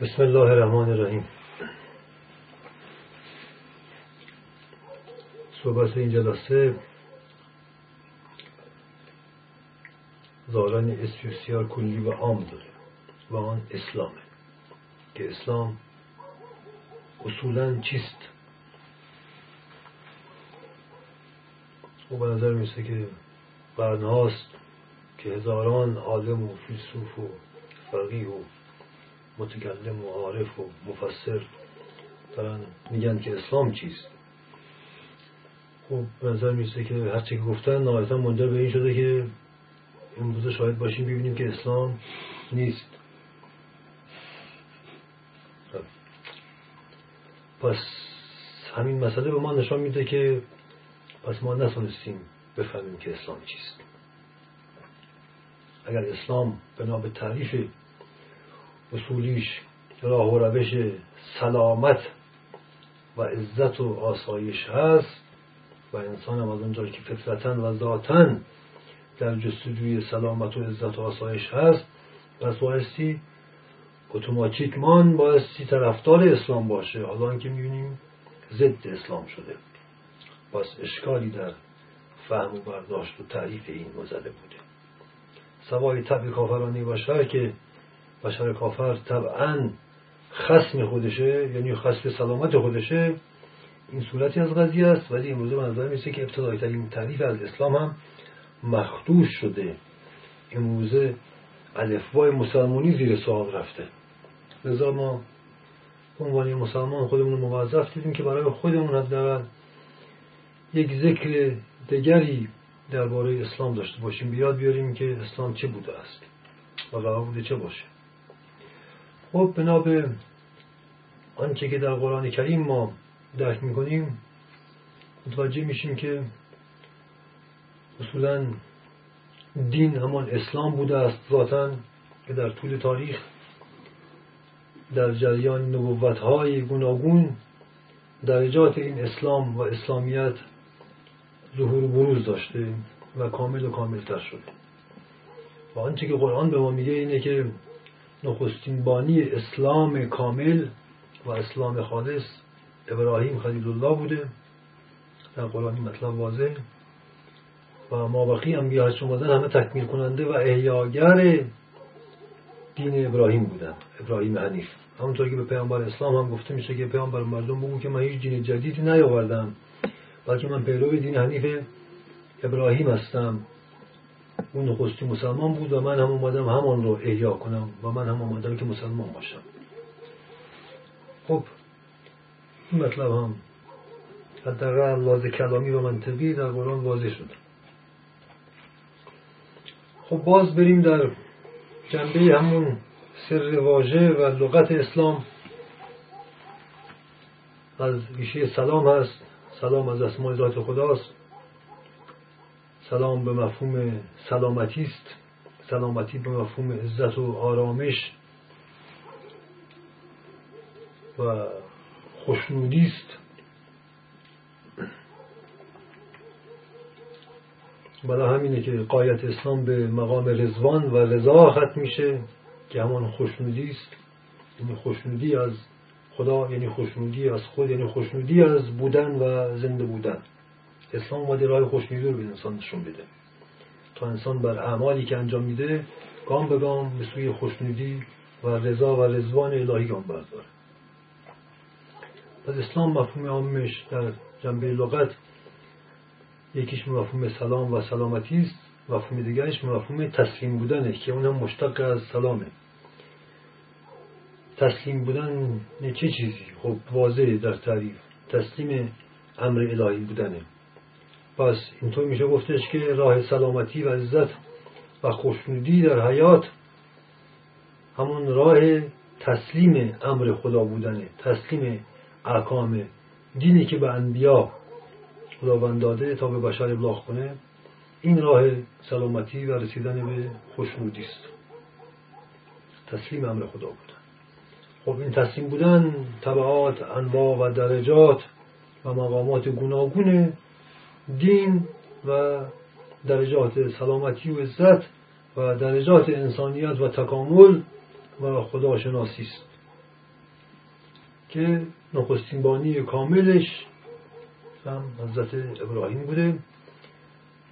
بسم الله الرحمن الرحیم. صحبت این جلسه ظاهرا اسم بسیار کلی و عام داره و آن اسلامه. که اسلام اصولا چیست؟ و به نظر میسته که قرنهاست که هزاران عالم و فیلسوف و فقیه و متکلم و عارف و مفسر دارن میگن که اسلام چیست؟ خب به نظر میسته که هرچی که گفتن نهایتا منجر به این شده که امروز شاید باشیم ببینیم که اسلام نیست. خب. پس همین مسئله به ما نشان میده که پس ما نتونستیم بفهمیم که اسلام چیست. اگر اسلام بنا به تعریف اصولیش راه و روش سلامت و عزت و آسایش هست و انسان هم از اونجا که فطرتا و ذاتا در جستجوی سلامت و عزت و آسایش هست پس بایستی اتوماتیکمان بایستی طرفدار اسلام باشه. حالا که می‌بینیم ضد اسلام شده. پس اشکالی در فهم و برداشت و تعریف این مزده بوده. سوای طبع کافرانی باشه که بشر کافر طبعا خسم خودشه یعنی خسم سلامت خودشه. این صورتی از قضیه است. ولی امروز به نظر میسه که ابتدایی ترین تعریف از اسلام هم مخدوش شده. امروزه الفبای مسلمانی زیر سوال رفته. لذا ما عنوان مسلمان خودمون رو موظف دیدیم که برای خودمون حداقل یک ذکر دیگری درباره اسلام داشته باشیم. بیاد بیاریم که اسلام چه بوده است و قرار بوده چه باشه. خب بنا به آنچه که در قرآن کریم ما درک می‌کنیم متوجه میشیم که اصولا دین همان اسلام بوده است ذاتا که در طول تاریخ در جریان نبوت های گوناگون درجات این اسلام و اسلامیت ظهور و بروز داشته و کامل و کاملتر شده. و آنچه که قرآن به ما میگه اینه که نخستین بانی اسلام کامل و اسلام خالص ابراهیم خلیل الله بوده. در قرآن مطلب واضح. و ما بقی انبیا اومدن همه تکمیل کننده و احیاگر دین ابراهیم بودن. ابراهیم حنیف. همونطور که به پیامبر اسلام هم گفته میشه که پیامبر مردم بگو که من هیچ دین جدیدی نیاوردم بلکه من پیرو دین حنیف ابراهیم هستم. اون نخستی مسلمان بود و من هم اومدم همان رو احیا کنم و من هم اومدم که مسلمان باشم. خب این مطلب هم حداقل لحاظ کلامی و منطقی در قرآن واضح شد خب باز بریم در جنبه همون سر واژه و لغت اسلام. از ریشه سلام هست. سلام از اسماء ذات خداست. سلام به مفهوم سلامتی است. سلامتی به مفهوم عزت و آرامش و خوشنودی است. برای همینه که قایت اسلام به مقام رزوان و رضا ختم میشه که همان خوشنودی است. یعنی خوشنودی از خدا یعنی خوشنودی از خود یعنی خوشنودی از بودن و زنده بودن. اسلام اومده راه خوشنودی رو به انسان نشون بده. تا انسان بر اعمالی که انجام میده گام به گام به سوی خوشنودی و رضا و رضوان الهی گام برداره. پس اسلام مفهوم عامش در جنبه لغت یکیش مفهوم سلام و سلامتی است. مفهوم دیگرش مفهوم تسلیم بودنه که اونم مشتق از سلامه. تسلیم بودن چه چیزی؟ خب واضحه در تعریف. تسلیم امر الهی بودنه. پس اینطور میشه گفتش که راه سلامتی و عزت و خوشنودی در حیات همون راه تسلیم امر خدا بودنه تسلیم احکام دینی که به انبیا خداوند داده تا به بشر ابلاغ کنه این راه سلامتی و رسیدن به خوشنودی است. تسلیم امر خدا بودن. خب این تسلیم بودن طبعات انواع و درجات و مقامات گوناگون دین و درجات سلامتی و عزت و درجات انسانیت و تکامل و خداشناسی است. که نخستین بانی کاملش هم حضرت ابراهیم بوده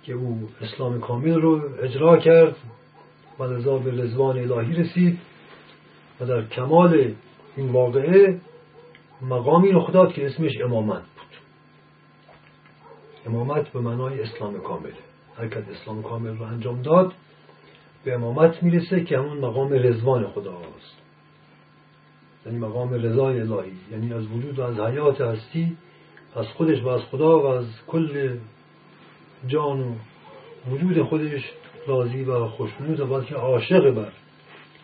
که او اسلام کامل رو اجرا کرد و لذا به رزوان الهی رسید و در کمال این واقعه مقامی رخ داد که اسمش امامت بود امامت به معنای اسلام کامل. حرکت اسلام کامل رو انجام داد به امامت می‌رسه که همون مقام رزوان خدا هست یعنی مقام رضای الهی. یعنی از وجود و از حیات هستی از خودش و از خدا و از کل جان و وجود خودش راضی و خوشنود و بلکه عاشق بر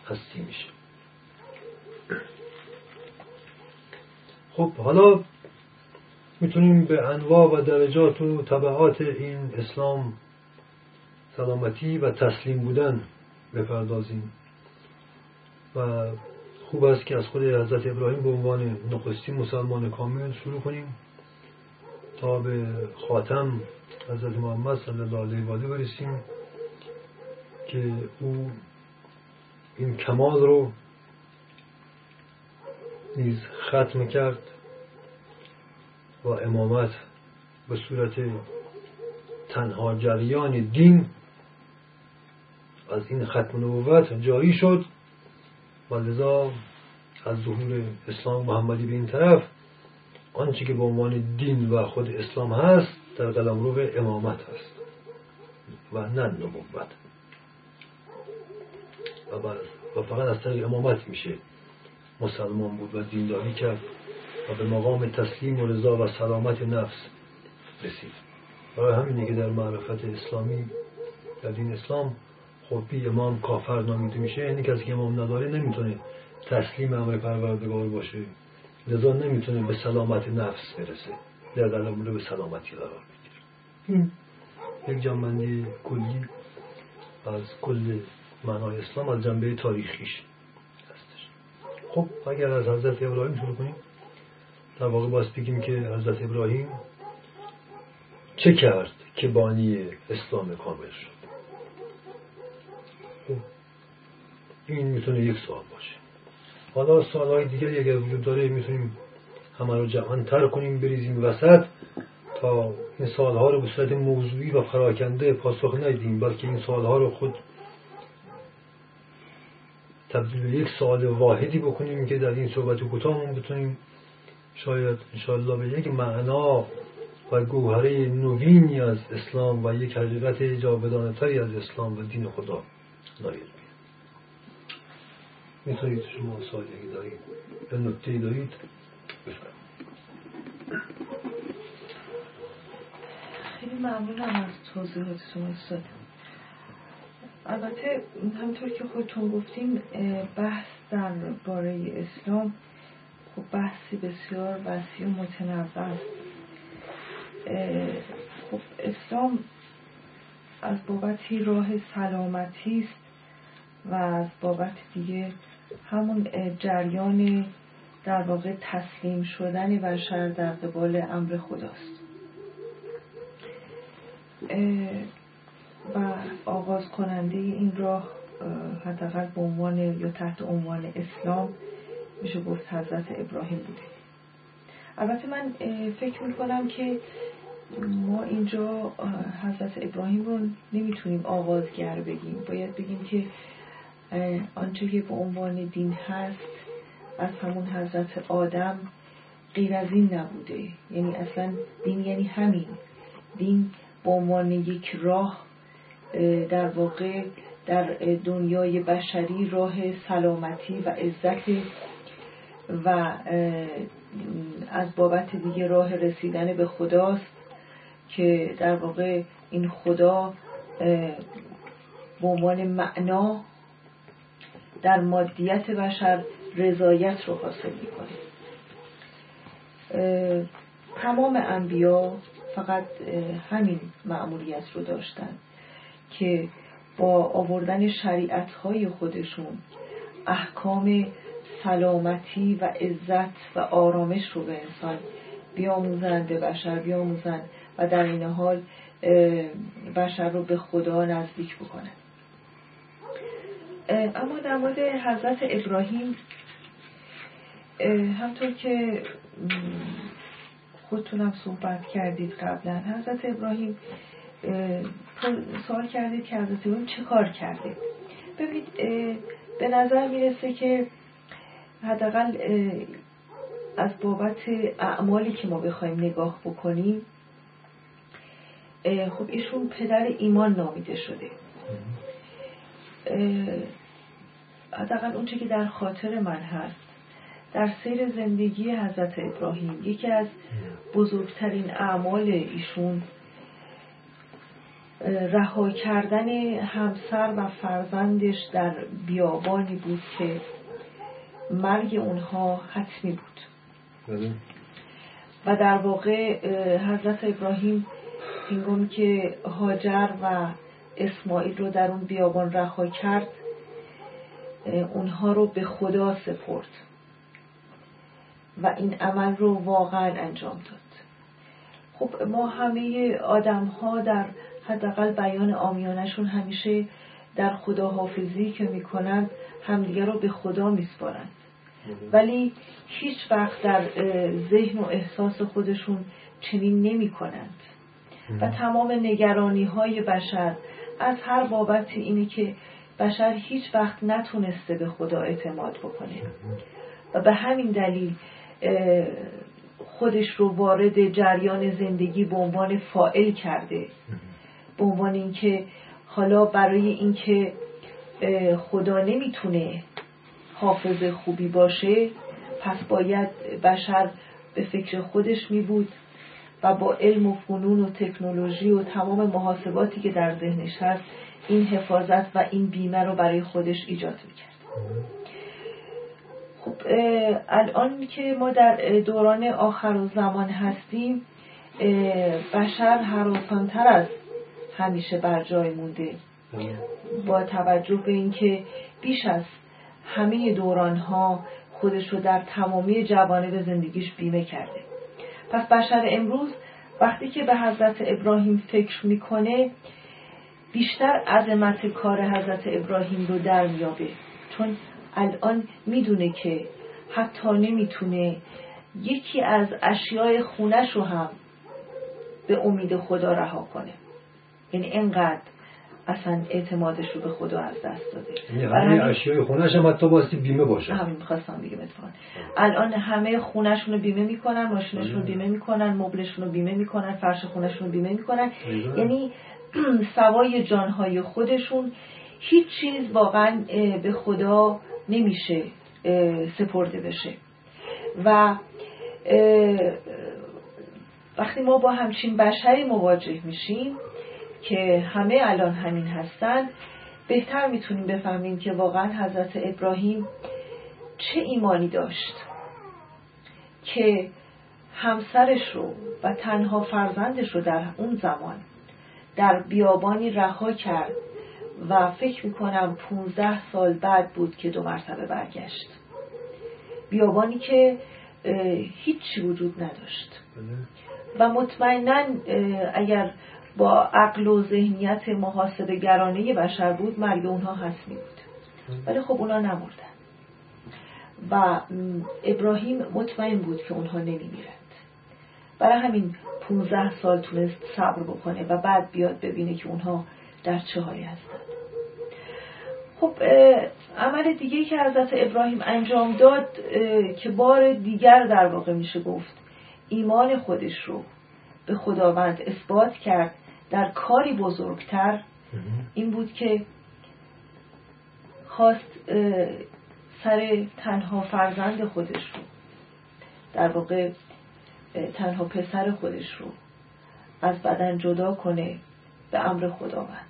هستی میشه. خب حالا می‌تونیم به انواع و درجات و طبعات این اسلام سلامتی و تسلیم بودن بپردازیم. و خوب است که از خود حضرت ابراهیم به عنوان نخستی مسلمان کامل شروع کنیم تا به خاتم حضرت محمد صلی الله علیه و آله برسیم که او این کمال رو نیز ختم کرد. و امامت به صورت تنها جریان دین از این ختم نبوت جاری شد و لذا از ظهور اسلام محمدی به این طرف آنچه که به عنوان دین و خود اسلام هست در قلم رو به امامت هست و نه نبوت. و فقط از طریق امامت میشه مسلمان بود و دینداری کرد. و به مقام تسلیم و رضا و سلامت نفس رسید. برای همینه که در معرفت اسلامی در دین اسلام خودی امام کافر نامیده میشه. یعنی کسی که امام نداره نمی‌تونه تسلیم امر پروردگار باشه. لذا نمی‌تونه به سلامت نفس برسه. در قلم به سلامتی قرار بگیره. یک جنبندی کلی از کل معنای اسلام از جنبه تاریخیش هستش. خب اگر از حضرت ابراهیم شروع کنیم. در واقع باید بگیم که حضرت ابراهیم چه کرد که بانی اسلام کامل شد؟ خب این می‌تونه یک سوال باشه. حالا سوالهای دیگری اگر وجود داره می‌تونیم همه رو جمعا تر کنیم بریزیم وسط تا این سوالها رو به صورت موضوعی و فراکنده پاسخ ندیم بلکه این سوالها رو خود تبدیل به یک سوال واحدی بکنیم که در این صحبت کوتاهمون بتونیم شاید انشاءالله به یک معنا و گوهره نوینی از اسلام و یک حقیقت جاودانه تری از اسلام و دین خدا نایل بید می‌تونید شما اگه دارید. یا نکته دارید خیلی ممنونم از توضیحاتتون استاد. البته همطور که خودتون گفتیم بحث در باره اسلام خب بحثی بسیار وسیع و متنوع است. خب اسلام از بابتی راه سلامتی است و از بابت دیگه همون جریان در واقع تسلیم شدن بشر در قبال امر خداست. و آغاز کننده این راه حداقل به عنوان یا تحت عنوان اسلام میشه گفت حضرت ابراهیم بوده. البته من فکر می‌کنم که ما اینجا حضرت ابراهیم رو نمی‌تونیم آغازگر بگیم. باید بگیم که آنچه که به عنوان دین هست از همون حضرت آدم غیر از این نبوده. یعنی اصلا دین یعنی همین. دین به عنوان یک راه در واقع در دنیای بشری راه سلامتی و عزت و از بابت دیگه راه رسیدن به خداست که در واقع این خدا به عنوان معنا در مادیت بشر رضایت رو حاصل می‌کنه. تمام انبیا فقط همین معمولیت رو داشتن که با آوردن شریعت های خودشون احکام سلامتی و عزت و آرامش رو به انسان بیاموزند به بشر بیاموزند و در این حال بشر رو به خدا نزدیک بکنند. اما در مورد حضرت ابراهیم همطور که خودتونم صحبت کردید قبلا حضرت ابراهیم سوال کردید که حضرت ابراهیم چه کار کرده؟ ببینید به نظر می‌رسه که حداقل از بابت اعمالی که ما بخوایم نگاه بکنیم خب ایشون پدر ایمان نامیده شده. حداقل اونچه که در خاطر من هست. در سیر زندگی حضرت ابراهیم یکی از بزرگترین اعمال ایشون رها کردن همسر و فرزندش در بیابانی بود که مرگ اونها حتمی بود. بله. و در واقع حضرت ابراهیم هنگامی که هاجر و اسماعیل رو در اون بیابان رها کرد اونها رو به خدا سپرد و این عمل رو واقعا انجام داد. خب ما همه آدم ها در حداقل بیان آمیانشون همیشه در خداحافظی که می‌کنند همدیگه رو به خدا میسپارند ولی هیچ وقت در ذهن و احساس خودشون چنین نمی کنند و تمام نگرانی های بشر از هر بابتی اینه که بشر هیچ وقت نتونسته به خدا اعتماد بکنه. و به همین دلیل خودش رو وارد جریان زندگی به عنوان فائل کرده. به عنوان اینکه حالا برای اینکه خدا نمی‌تونه حافظ خوبی باشه پس باید بشر به فکر خودش می بود و با علم و فنون و تکنولوژی و تمام محاسباتی که در ذهنش هست این حفاظت و این بیمه رو برای خودش ایجاد می‌کرد خب الان که ما در دوران آخر و زمان هستیم بشر حراسانتر از همیشه بر جای مونده. با توجه به اینکه بیش از همه دوران ها خودش رو در تمامی جوانب زندگیش بیمه کرده. پس بشر امروز وقتی که به حضرت ابراهیم فکر می‌کنه بیشتر عظمت کار حضرت ابراهیم رو در میابه چون الان می‌دونه که حتی نمی‌تونه یکی از اشیای خونش رو هم به امید خدا رها کنه. یعنی انقدر اصلا اعتمادش رو به خدا از دست داده. یعنی اشیای خونش هم حتی باستی بیمه باشه. همین می‌خواستم بگم اتفاقا. الان همه خونشون رو بیمه می‌کنن ماشینشون رو بیمه می‌کنن مبلشون رو بیمه می‌کنن فرش خونشون رو بیمه می‌کنن. یعنی سوای جانهای خودشون هیچ چیز واقعا به خدا نمیشه سپرده بشه. و وقتی ما با همچین بشری مواجه میشیم که همه الان همین هستند بهتر می‌تونیم بفهمیم که واقعا حضرت ابراهیم چه ایمانی داشت که همسرش رو و تنها فرزندش رو در اون زمان در بیابانی رها کرد و فکر می‌کنم 15 سال بعد بود که دو مرتبه برگشت بیابانی که هیچی وجود نداشت بله. و مطمئنا اگر با عقل و ذهنیت محاسبه گرانه بشر بود مرگ اونها حتمی بود. ولی خب اونا نمردن. و ابراهیم مطمئن بود که اونها نمیمیرند. برای همین 15 سال تونست صبر بکنه و بعد بیاد ببینه که اونها در چه حالی هستند. خب عمل دیگه که حضرت ابراهیم انجام داد که بار دیگر در واقع میشه گفت ایمان خودش رو به خداوند اثبات کرد در کاری بزرگتر این بود که خواست سر تنها فرزند خودش رو در واقع تنها پسر خودش رو از بدن جدا کنه به امر خداوند.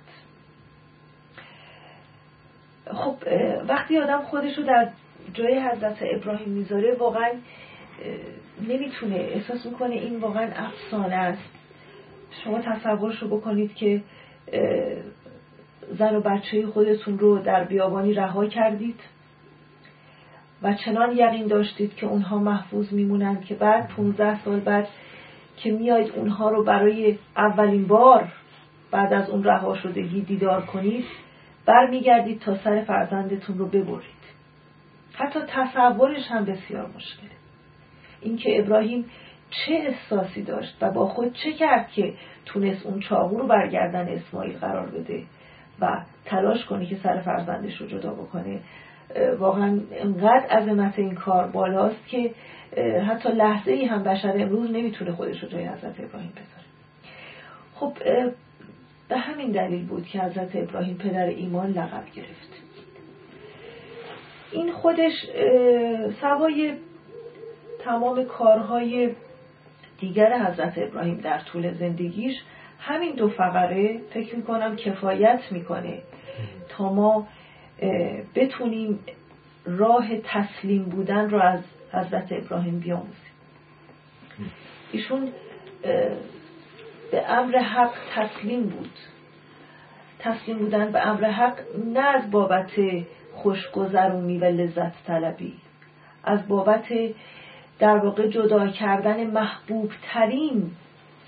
خب وقتی آدم خودش رو در جای حضرت ابراهیم می‌ذاره واقعا نمی‌تونه احساس می‌کنه این واقعا افسانه است. شما تصورش رو بکنید که زن و بچه خودتون رو در بیابانی رها کردید و چنان یقین داشتید که اونها محفوظ میمونند که بعد 15 سال بعد که میایید اونها رو برای اولین بار بعد از اون رها شدگی دیدار کنید برمیگردید تا سر فرزندتون رو ببرید. حتی تصورش هم بسیار مشکله. اینکه ابراهیم چه احساسی داشت و با خود چه کرد که تونست اون چاقو رو برگردن اسماعیل قرار بده و تلاش کنه که سر فرزندش رو جدا بکنه؟ واقعا انقدر عظمت این کار بالاست که حتی لحظه ای هم بشر امروز نمی‌تونه خودش رو جای حضرت ابراهیم بذاره. خب به همین دلیل بود که حضرت ابراهیم پدر ایمان لقب گرفت. این خودش سوای تمام کارهای دیگر حضرت ابراهیم در طول زندگیش همین دو فقره فکر می‌کنم کفایت می‌کنه تا ما بتونیم راه تسلیم بودن رو از حضرت ابراهیم بیاموزیم. ایشون به امر حق تسلیم بود. تسلیم بودن به امر حق نه از بابت خوشگذرونی و لذت طلبی از بابت در واقع جدا کردن محبوب ترین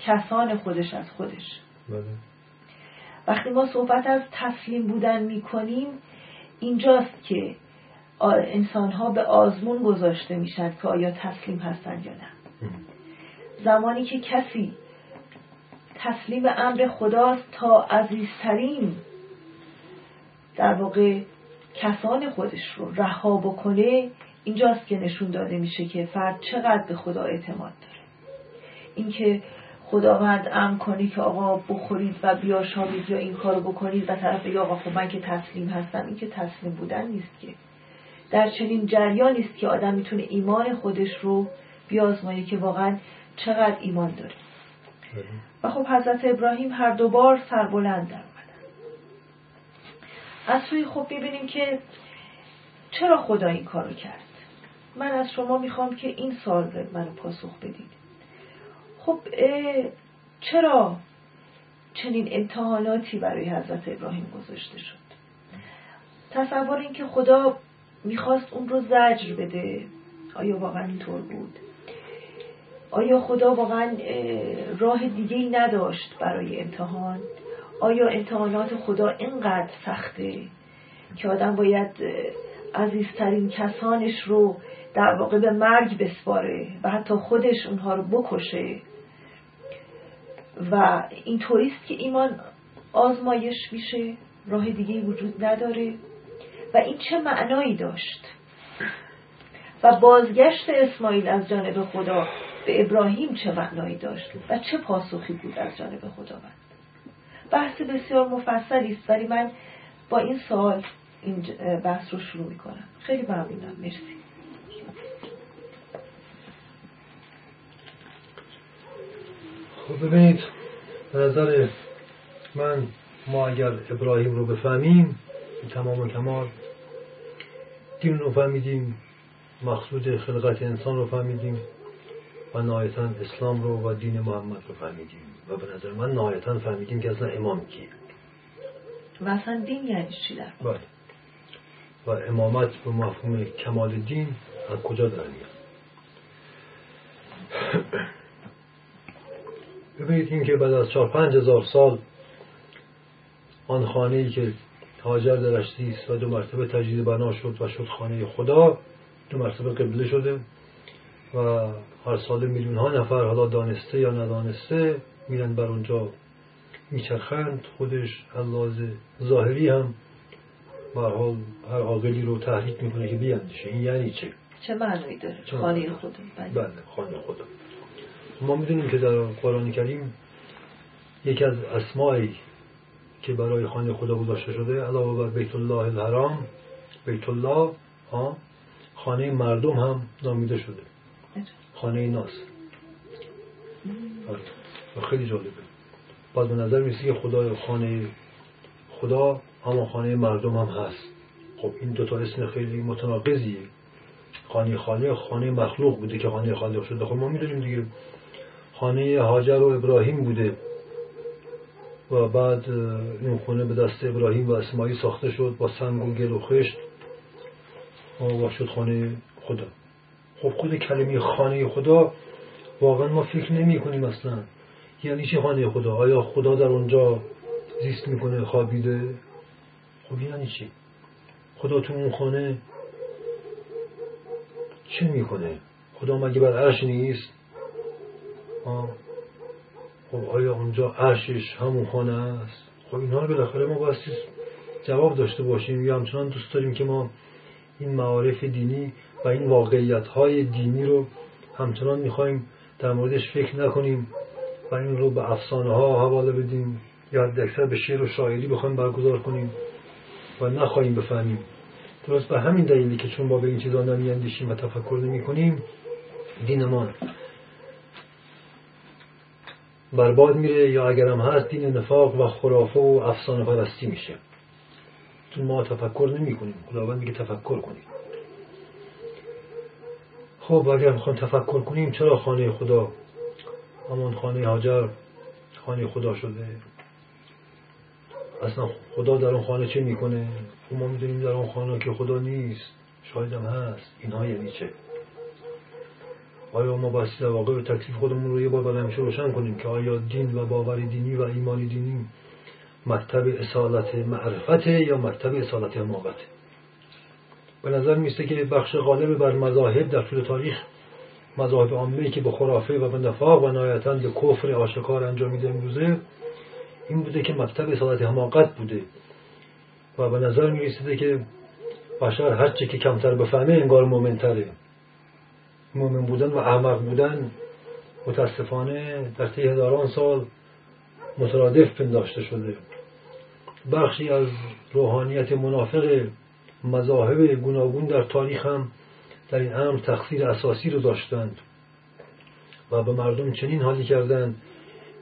کسان خودش از خودش بله. وقتی ما صحبت از تسلیم بودن می‌کنیم اینجاست که انسان ها به آزمون گذاشته میشن که آیا تسلیم هستن یا نه زمانی که کسی تسلیم امر خداست تا عزیزترین در واقع کسان خودش رو رها بکنه اینجاست که نشون داده میشه که فرد چقدر به خدا اعتماد داره. اینکه خداوند ام کنی که آقا بخورید و بیاشامید یا این کارو بکنید و طرف یا آقا خب من که تسلیم هستم این که تسلیم بودن نیست که. در چنین جریانی است که آدم می‌تونه ایمان خودش رو بیازمایه که واقعا چقدر ایمان داره. و خب حضرت ابراهیم هر دو بار سربلند در از سوی خب ببینیم که چرا خدا این کارو کرد. من از شما می‌خوام که این سال منو پاسخ بدید. خب چرا چنین امتحاناتی برای حضرت ابراهیم گذاشته شد؟ تصور این که خدا می‌خواست اون رو زجر بده آیا واقعا اینطور بود؟ آیا خدا واقعا راه دیگه ای نداشت برای امتحان؟ آیا امتحانات خدا اینقدر سخته که آدم باید عزیزترین کسانش رو در واقع به مرگ بسپاره و حتی خودش اونها رو بکشه. و این طوریست که ایمان آزمایش میشه راه دیگه وجود نداره. و این چه معنایی داشت؟ و بازگشت اسماعیل از جانب خدا به ابراهیم چه معنایی داشت؟ و چه پاسخی بود از جانب خداوند بحث بسیار مفصلی است ولی من با این سوال این بحث رو شروع می‌کنم. خیلی ممنونم. مرسی. خب ببینید به نظر من ما اگر ابراهیم رو بفهمیم تمام و کمال دین رو فهمیدیم مقصود خلقت انسان رو فهمیدیم و نهایتا اسلام رو و دین محمد رو فهمیدیم. و به نظر من نهایتا فهمیدیم که اصلا امام کیه. و اصلا دین یعنی چی در بله. و امامت به مفهوم کمال دین از کجا در میاد؟ ببینید این که بعد از چهار پنج هزار سال آن خانه ای که هاجر درش زیست و دو مرتبه تجدید بنا شد و شد خانه خدا دو مرتبه قبله شده و هر سال میلیون ها نفر حالا دانسته یا ندانسته میرن بر اونجا میچرخند. خودش از ظاهری هم حال هر عاقلی رو تحریک می‌کنه که بیاندیشه. این یعنی چه؟ چه معنی داره؟ خانه خدا. بله. بله خانه خدا. ما می‌دونیم که در قرآن کریم یکی از اسمایی که برای خانه خدا گذاشته شده علاوه بر بیت الله الحرام بیت الله ها خانه مردم هم نامیده شده. خانه ناس. آره. خیلی جالبه. باز به نظر میسی که خدا خانه خدا اما خانه مردم هم هست. خب این دوتا اسم خیلی متناقضیه. خانه خاله خانه مخلوق بوده که خانه خالق شده. خب ما می‌دونیم دیگه خانه هاجر و ابراهیم بوده. و بعد این خونه به دست ابراهیم و اسماعیل ساخته شد با سنگ و گل و خشت. و شد خانه خدا. خب خود کلمه خانه خدا واقعا ما فکر نمی کنیم اصلا. یعنی چی خانه خدا؟ آیا خدا در اونجا زیست می‌کنه خوابیده؟ خب یعنی چی؟ خدا تو اون خانه چه می‌کنه؟ خدا مگه بر عرش نیست؟ خب آیا اونجا عرشش همون خانه است؟ خب اینها رو بالاخره ما باستی جواب داشته باشیم. یا همچنان دوست داریم که ما این معارف دینی و این واقعیت های دینی رو همچنان می‌خوایم در موردش فکر نکنیم و این رو به افسانه ها حواله بدیم یا حداکثر به شعر و شاعری بخوایم برگزار کنیم و نخواهیم بفهمیم. درست به همین دلیلی که چون با به این چیزا نمیاندیشیم و تفکر نمی کنیم دینمان برباد میره یا اگرم هست دین نفاق و خرافه و افسانه پرستی میشه. چون ما تفکر نمی کنیم خداوند میگه تفکر کنیم. خب اگر می‌خوایم تفکر کنیم چرا خانه خدا؟ همون خانه هاجر خانه خدا شده. اصلا خدا در اون خانه چه می‌کنه؟ خب ما می‌دونیم در اون خانه که خدا نیست. شایدم هست. اینها یعنی چه؟ آیا ما در واقع به تکلیف خودمون رو یه بار بعد همیشه روشن کنیم که آیا دین و باور دینی و ایمان دینی مکتب اصالت معرفته یا مکتب اصالت حماقته؟ به نظر میسته که بخش غالب بر مذاهب در طول تاریخ مذاهب عامه که به خرافه و به نفاق و نهایتا به کفر آشکار انجام میده امروزه این بوده که مکتب اصالت حماقت بوده. و به نظر می‌رسیده که بشر هرچه که کمتر بفهمه انگار مومنتره. مومن بودن و احمق بودن متاسفانه در طی هزاران سال مترادف پنداشته شده. بخشی از روحانیت منافق مذاهب گوناگون در تاریخ هم در این امر تقصیر اساسی رو داشتند و به مردم چنین حالی کردند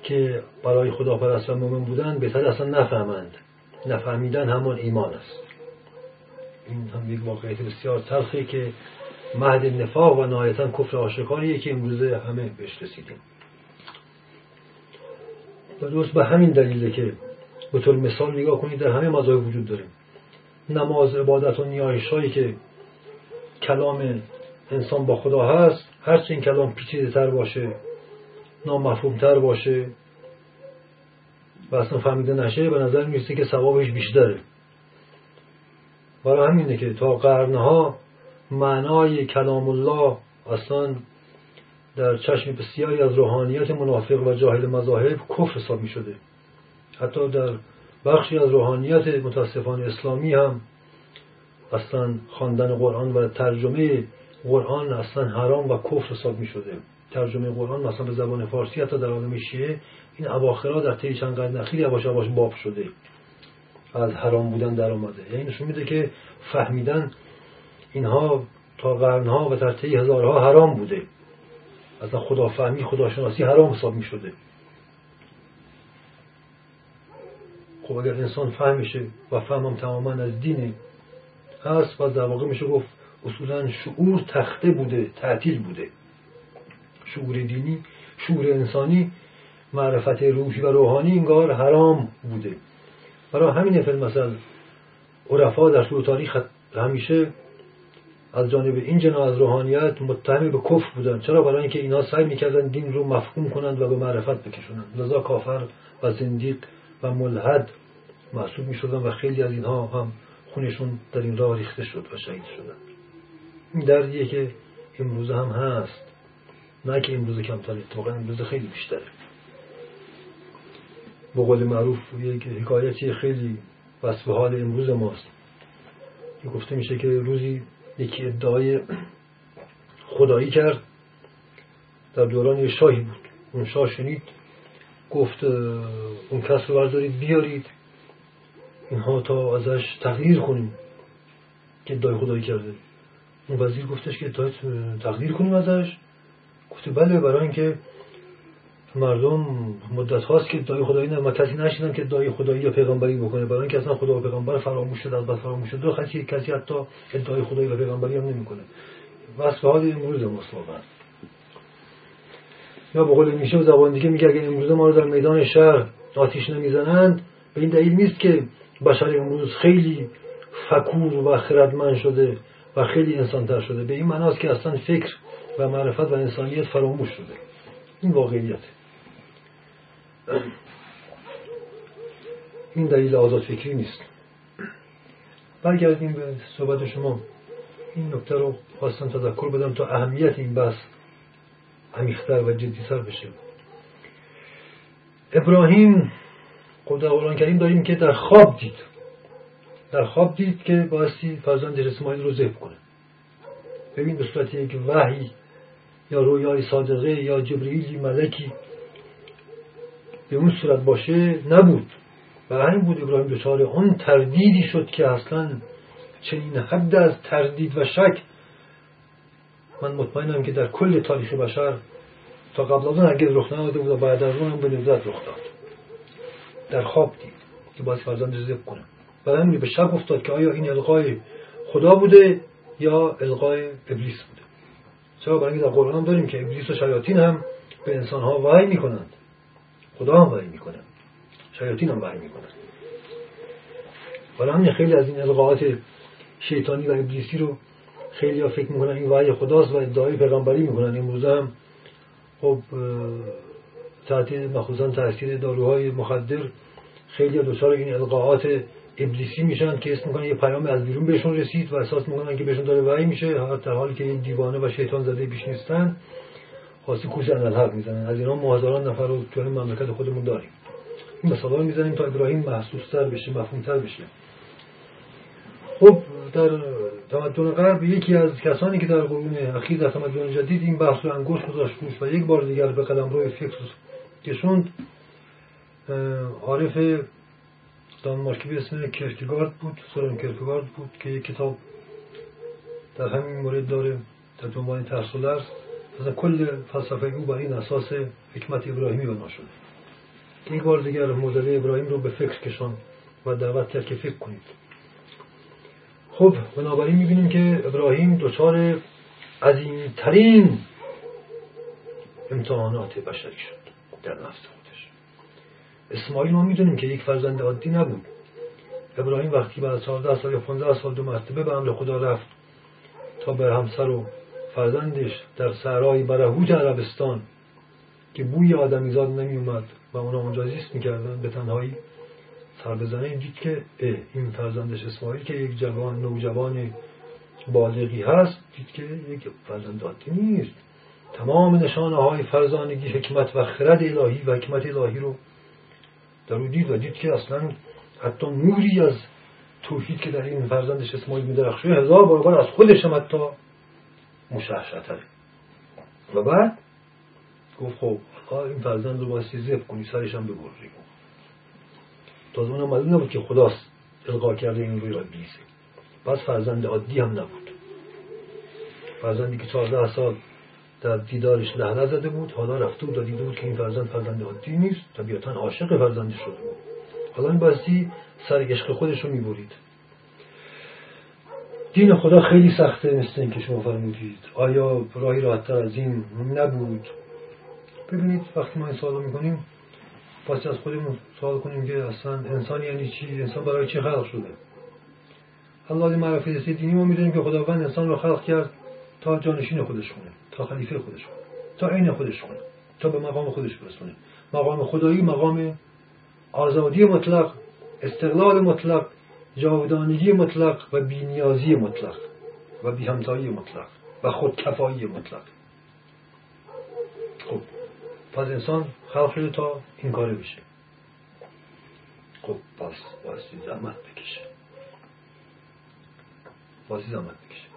که برای خداپرست و مؤمن بودن بهتر اصلا نفهمند. نفهمیدن همان ایمان است. این هم یک واقعیت بسیار تلخه که مهد نفاق و نهایتا کفر آشکاریه که امروزه همه بهش رسیدیم. و درست به همین دلیله که به طور مثال نگاه کنید در همه مذاهب وجود داره نماز عبادت و نیایش که کلام انسان با خدا هست هرچه این کلام پیچیده تر باشه نامفهوم تر باشه و اصلا فهمیده نشه به نظر می‌رسه که ثوابش بیشتره. برای همینه که تا قرنها معنای کلام الله اصلا در چشم بسیاری از روحانیت منافق و جاهل مذاهب کفر حساب می شده حتی در بخشی از روحانیت متاسفانه اسلامی هم اصلا خواندن قرآن و ترجمه قرآن اصلا حرام و کفر حساب می شده ترجمه قرآن مثلا به زبان فارسی حتی در عالم شیعه این اواخرها در طی چند قرن اخیر یواش یواش باب شده. از حرام بودن در آمده یعنی نشون میده که فهمیدن اینها تا قرنها و در طی هزارها حرام بوده. اصلا خدافهمی خداشناسی حرام حساب می شده خب اگر انسان فهمشه و فهمم تماما از دینه هست و در واقع میشه گفت اصولا شعور تخته بوده تعطیل بوده. شعور دینی شعور انسانی معرفت روحی و روحانی انگار حرام بوده. برای همین فیلم مثلا عرفا در طول تاریخ همیشه از جانب این جنا از روحانیت متهم به کفر بودن. چرا؟ برای اینکه اینا سعی می‌کردن دین رو مفهوم کنند و به معرفت بکشونند. لذا کافر و زندیق و ملحد محسوب می‌شدن و خیلی از اینها هم خونشون در این راه ریخته شد و شهید شدن این دردیه که امروز هم هست. نه که امروز کمتر اتفاقا امروز خیلی بیشتره. به قول معروف یک حکایتی خیلی وصف حال امروز ماست. که گفته میشه که روزی یکی ادعای خدایی کرد. در دوران یه شاهی بود. اون شاه شنید. گفت اون کس رو بردارید بیارید. اینها تا ازش تغییر کنیم که ادعای خدایی کرده. اون وزیر گفتش که تغییر کنیم ازش. گفته بله برای اینکه مردم مدت هاست که ادعای خدایی نه کسی نشیدن که ادعای خدایی یا پیغمبری بکنه. برای اینکه اصلا خدا و پیغمبر فراموش شده از بس فراموش شده کسی کسی حتی ادعای خدایی و پیغمبری هم نمی‌کنه. واسه حال امروز ماست یا به قول میشه زبان دیگه میگه اگه امروز ما رو در میدان شهر آتیش نمی‌زنند به این دلیل نیست که بشر امروز خیلی فکور و خردمند شده و خیلی انسانتر شده. به این معناست که اصلا فکر و معرفت و انسانیت فراموش شده. این واقعیت. این دلیل آزاد فکری نیست. برگردیم به صحبت شما. این نکته رو خواستم تذکر بدم تا اهمیت این بحث عمیقتر و جدیتر بشه. ابراهیم خب در قرآن کریم داریم که در خواب دید. در خواب دید که بایستی فرزندش اسماعیل رو ذبح کنه. ببین به صورت یک وحی یا رویای صادقه یا جبرئیلی ملکی به اون صورت باشه نبود. و همین بود ابراهیم دچار اون تردیدی شد که اصلا چنین حد از تردید و شک. من مطمئنم که در کل تاریخ بشر تا قبل از اون هرگز رخ نداده بود و بعد از اون هم به نوزت رخ داد. در خواب دید که باید فرزند ذبح کنم و همین به شک افتاد که آیا این القای خدا بوده یا القای ابلیس بوده. چرا؟ برای در قرآن داریم که ابلیس و شیاطین هم به انسان ها وحی می‌کنند. خدا هم وحی می‌کنند شیاطین هم وحی می‌کنند برای همین خیلی از این القاعات شیطانی و ابلیسی رو خیلی ها فکر می‌کنن این وحی خداست و ادعای پیغمبری می‌کنن. امروز هم خب تحت مخصوصا تاثیر داروهای مخدر خیلی دچار این القاعات ابلیسی میشن که اسم می‌کنن یه پیام از بیرون بهشون رسید و احساس می‌کنن که بهشون داره وحی میشه. در حالی که این دیوانه و شیطان زده بیش نیستن. خاصی کوش حرف می‌زنن. از اینا هزاران نفر رو تو مملکت خودمون داریم. این می‌زنیم تا ابراهیم محسوستر بشه مفهومتر بشه. خب در تمدن غرب یکی از کسانی که در قرون اخیر در تمدن جدید این بحث رو انگوش گذاشت و یک بار دیگر به قلم روی فکر کشوند. عارف دانمارکی به اسم کرکگارد بود سورن کرکگارد بود که یک کتاب در همین مورد داره در عنوان تحصیل است کل فلسفه او بر این اساس حکمت ابراهیمی بنا شده یک بار دیگر موزله ابراهیم رو به فکر کشان و دعوت کرد که فکر کنید. خب بنابراین می‌بینیم که ابراهیم دچار عظیمترین امتحانات بشری شد در نفس خودش. اسماعیل ما می‌دونیم که یک فرزند عادی نبود. ابراهیم وقتی بعد 14 سال یا 15 سال دو مرتبه به امر خدا رفت تا به همسر و فرزندش در سرای برهوت عربستان که بوی آدمیزاد نمی اومد و اونا اونجا زیست می‌کردن به تنهایی سر بزنه. دید که این فرزندش اسماعیل که یک جوان نوجوان بالغی هست دید که یک فرزند عادی نیست. تمام نشانه های فرزانگی حکمت و خرد الهی و حکمت الهی رو در او دید و دید که اصلا حتی نوری از توحید که در این فرزندش اسماعیل میدرخشه هزار برابر از خودش هم حتی مشهشتره و بعد گفت خب این فرزند رو باید زب کنی سرش هم ببری تازه اونم معلوم نبود که خداست القا کرده این روی ابلیسه پس فرزند عادی هم نبود. فرزندی که چهارده سال در دیدارش لحنه زده بود حالا رفته بود و دیده بود که این فرزند فرزند عادی نیست طبیعتا عاشق فرزندش شده بود. حالا این باستی سر عشق خودش رو می‌برید. دین خدا خیلی سخته مثل این که شما فرمودید. آیا راهی راحتتر از این نبود؟ ببینید وقتی ما این سوال می‌کنیم پس از خودمون سوال کنیم که اصلا انسان یعنی چی؟ انسان برای چه خلق شده؟ الله این معرفی دینی ما می‌دونیم که خداوند انسان رو خلق کرد تا جانشین خودش کنه تا خلیفه خودش کنه تا عین خودش کنه تا به مقام خودش برسونه. مقام خدایی مقام آزادی مطلق استقلال مطلق جاودانگی مطلق و بینیازی مطلق و بیهمتایی مطلق و خودکفایی مطلق. خب پس انسان خلق شده تا این کاره بشه. خب پس بایستی زحمت بکشه. بایستی زحمت بکشه.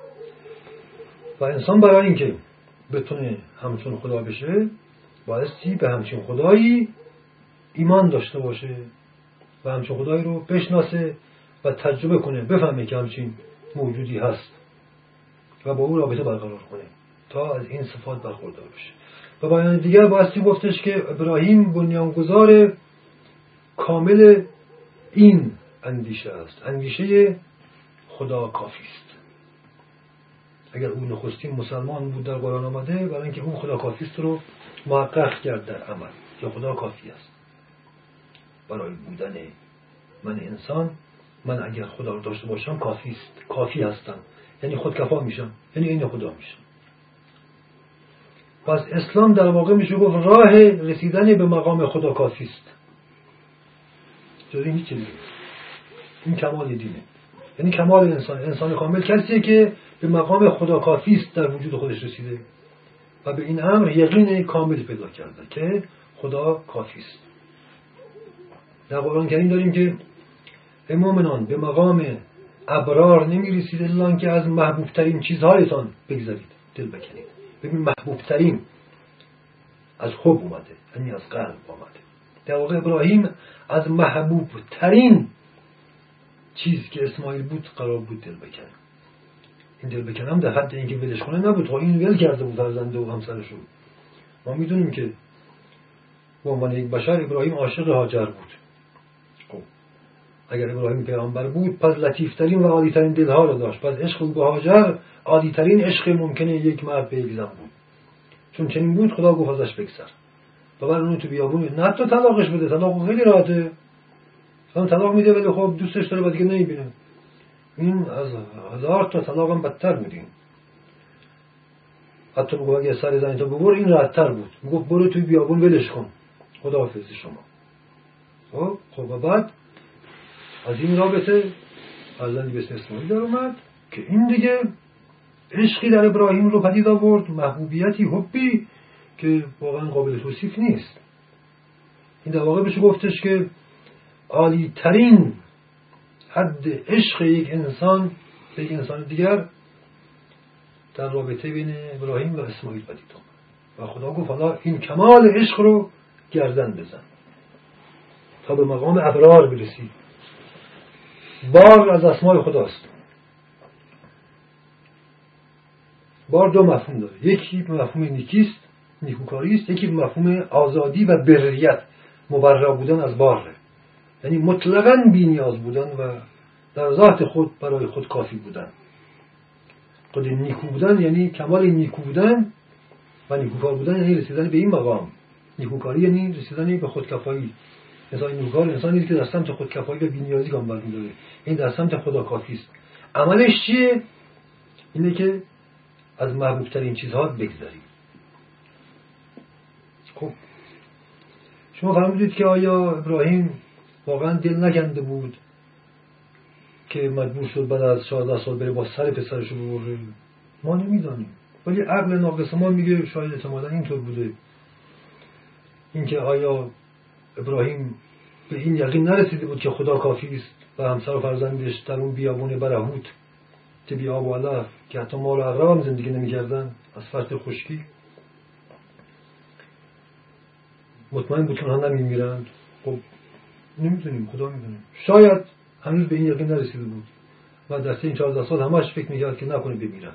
و انسان برای اینکه بتونه همچون خدا بشه بایستی به همچون خدایی ایمان داشته باشه و همچون خدایی رو بشناسه و تجربه کنه بفهمه که همچین موجودی هست و با او رابطه برقرار کنه تا از این صفات برخوردار بشه. و بیان دیگر بایستی گفتش که ابراهیم بنیانگذار کامل این اندیشه است. اندیشه خدا کافی است. اگر اون نخستین مسلمان بود در قرآن آمده برای اینکه اون خدا کافی است رو محقق کرد در عمل. که خدا کافی است. برای بودن من انسان من اگر خدا رو داشته باشم کافی است. کافی هستم. یعنی خودکفا میشم. یعنی این خدا میشم. پس اسلام در واقع میشه گفت راه رسیدن به مقام خدا کافی است. جز این چیزی این کمال دینه. یعنی کمال انسان. انسان کامل کسیه که به مقام خدا کافی است در وجود خودش رسیده. و به این امر یقین کامل پیدا کرده که خدا کافی است. در قرآن کریم داریم که ای مؤمنان به مقام ابرار نمی رسید الا که از محبوب ترین چیزهایتان بگذارید. دل بکنید ببین محبوب ترین از خوب اومده یعنی از قلب آمده در واقع ابراهیم از محبوب ترین چیز که اسماعیل بود قرار بود دل بکنه این دل بکنم در حد اینکه ولش کنه نبود. تا این ول کرده بود فرزنده و همسرش رو ما می‌دونیم که به عنوان یک بشر ابراهیم عاشق هاجر بود. خب اگر ابراهیم پیامبر بود پس لطیفترین و عالیترین دلها رو داشت. پس عشق به هاجر عالیترین عشق ممکنه یک مرد به یک زن بود. چون چنین بود خدا گفت ازش بگذر. و بعد اون تو بیابون نه تو طلاقش بده طلاق خیلی راحته. هم طلاق میده ولی خب دوستش داره دیگه نمی‌بینه. این از هزار تا طلاق هم بدتر بودیم حتی بگو اگه سر زنی تو ببر این راحتتر بود. می‌گفت برو توی بیابون ولش کن. خداحافظ شما. خب خب و بعد از این رابطه فرزندی به اسم در اومد که این دیگه عشقی در ابراهیم رو پدید آورد محبوبیتی حبی که واقعا قابل توصیف نیست. این در واقع بشه گفتش که عالی ترین حد عشق یک انسان به یک انسان دیگر در رابطه بین ابراهیم و اسماعیل پدید آمد و خدا گفت حالا این کمال عشق رو گردن بزن تا به مقام ابرار برسی. بار از اسمای خداست. بار دو مفهوم داره. یکی مفهوم نیکیست نیکوکاری است یکی مفهوم آزادی و بریت مبرع بودن از باره. یعنی مطلقا بینیاز بودن و در ذات خود برای خود کافی بودن. خود نیکو بودن یعنی کمال نیکو بودن و نیکوکار بودن یعنی رسیدن به این مقام. نیکوکاری یعنی رسیدن به خودکفایی. انسان نیکوکار انسانی که در سمت خودکفایی و بینیازی گام برمیداره این در سمت خدا کافی است. عملش چیه؟ اینه که از محبوب ترین چیزها بگذاریم. خب. شما فرمودید که آیا ابراهیم واقعا دل نکنده بود که مجبور شد بعد از 14 سال بره با سر پسرش رو ببره؟ ما نمی‌دانیم. ولی عقل ناقص ما میگه شاید احتمالا اینطور بوده. اینکه آیا ابراهیم به این یقین نرسیده بود که خدا کافی است و همسر و فرزندش در اون بیابون برهوت که و که حتی مال و عقرب هم زندگی نمی‌کردن از فرط خشکی. مطمئن بود که آنها نمیمیرند خب نمی‌دونیم خدا می‌دونیم شاید هنوز به این یقین نرسیده بود و در این چهارده سال همش فکر می‌کرد که نکنه بمیرن.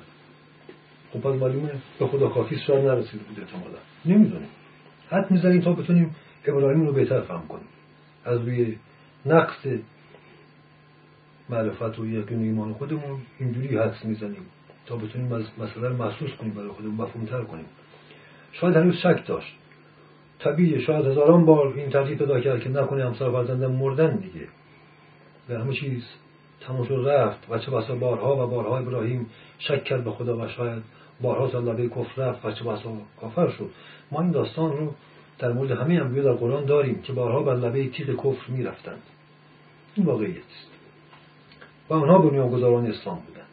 خب پس معلومه به خدا کافی شاید نرسیده بود احتمالا. نمی‌دونیم. حد می‌زنیم تا بتونیم ابراهیم رو بهتر فهم کنیم. از روی نقص معرفت و یقین ایمان خودمون اینجوری حدس می‌زنیم تا بتونیم مسئله رو محسوس کنیم برای خودمون مفهومتر کنیم. شاید هنوز شک داشت. طبیعیه شاید هزاران بار این ترتیب پیدا کرد که نکنه همسر فرزندم مردن دیگه. و همه چیز تموم شد رفت. و چه بسا بارها و بارها ابراهیم شک کرد به خدا و شاید بارها تا لبه کفر رفت. و چه بسا کافر شد. ما این داستان رو در مورد همه انبیا در قرآن داریم که بارها بر لبه تیغ کفر می‌رفتند. این واقعیت است. و آنها بنیانگذاران اسلام بودند.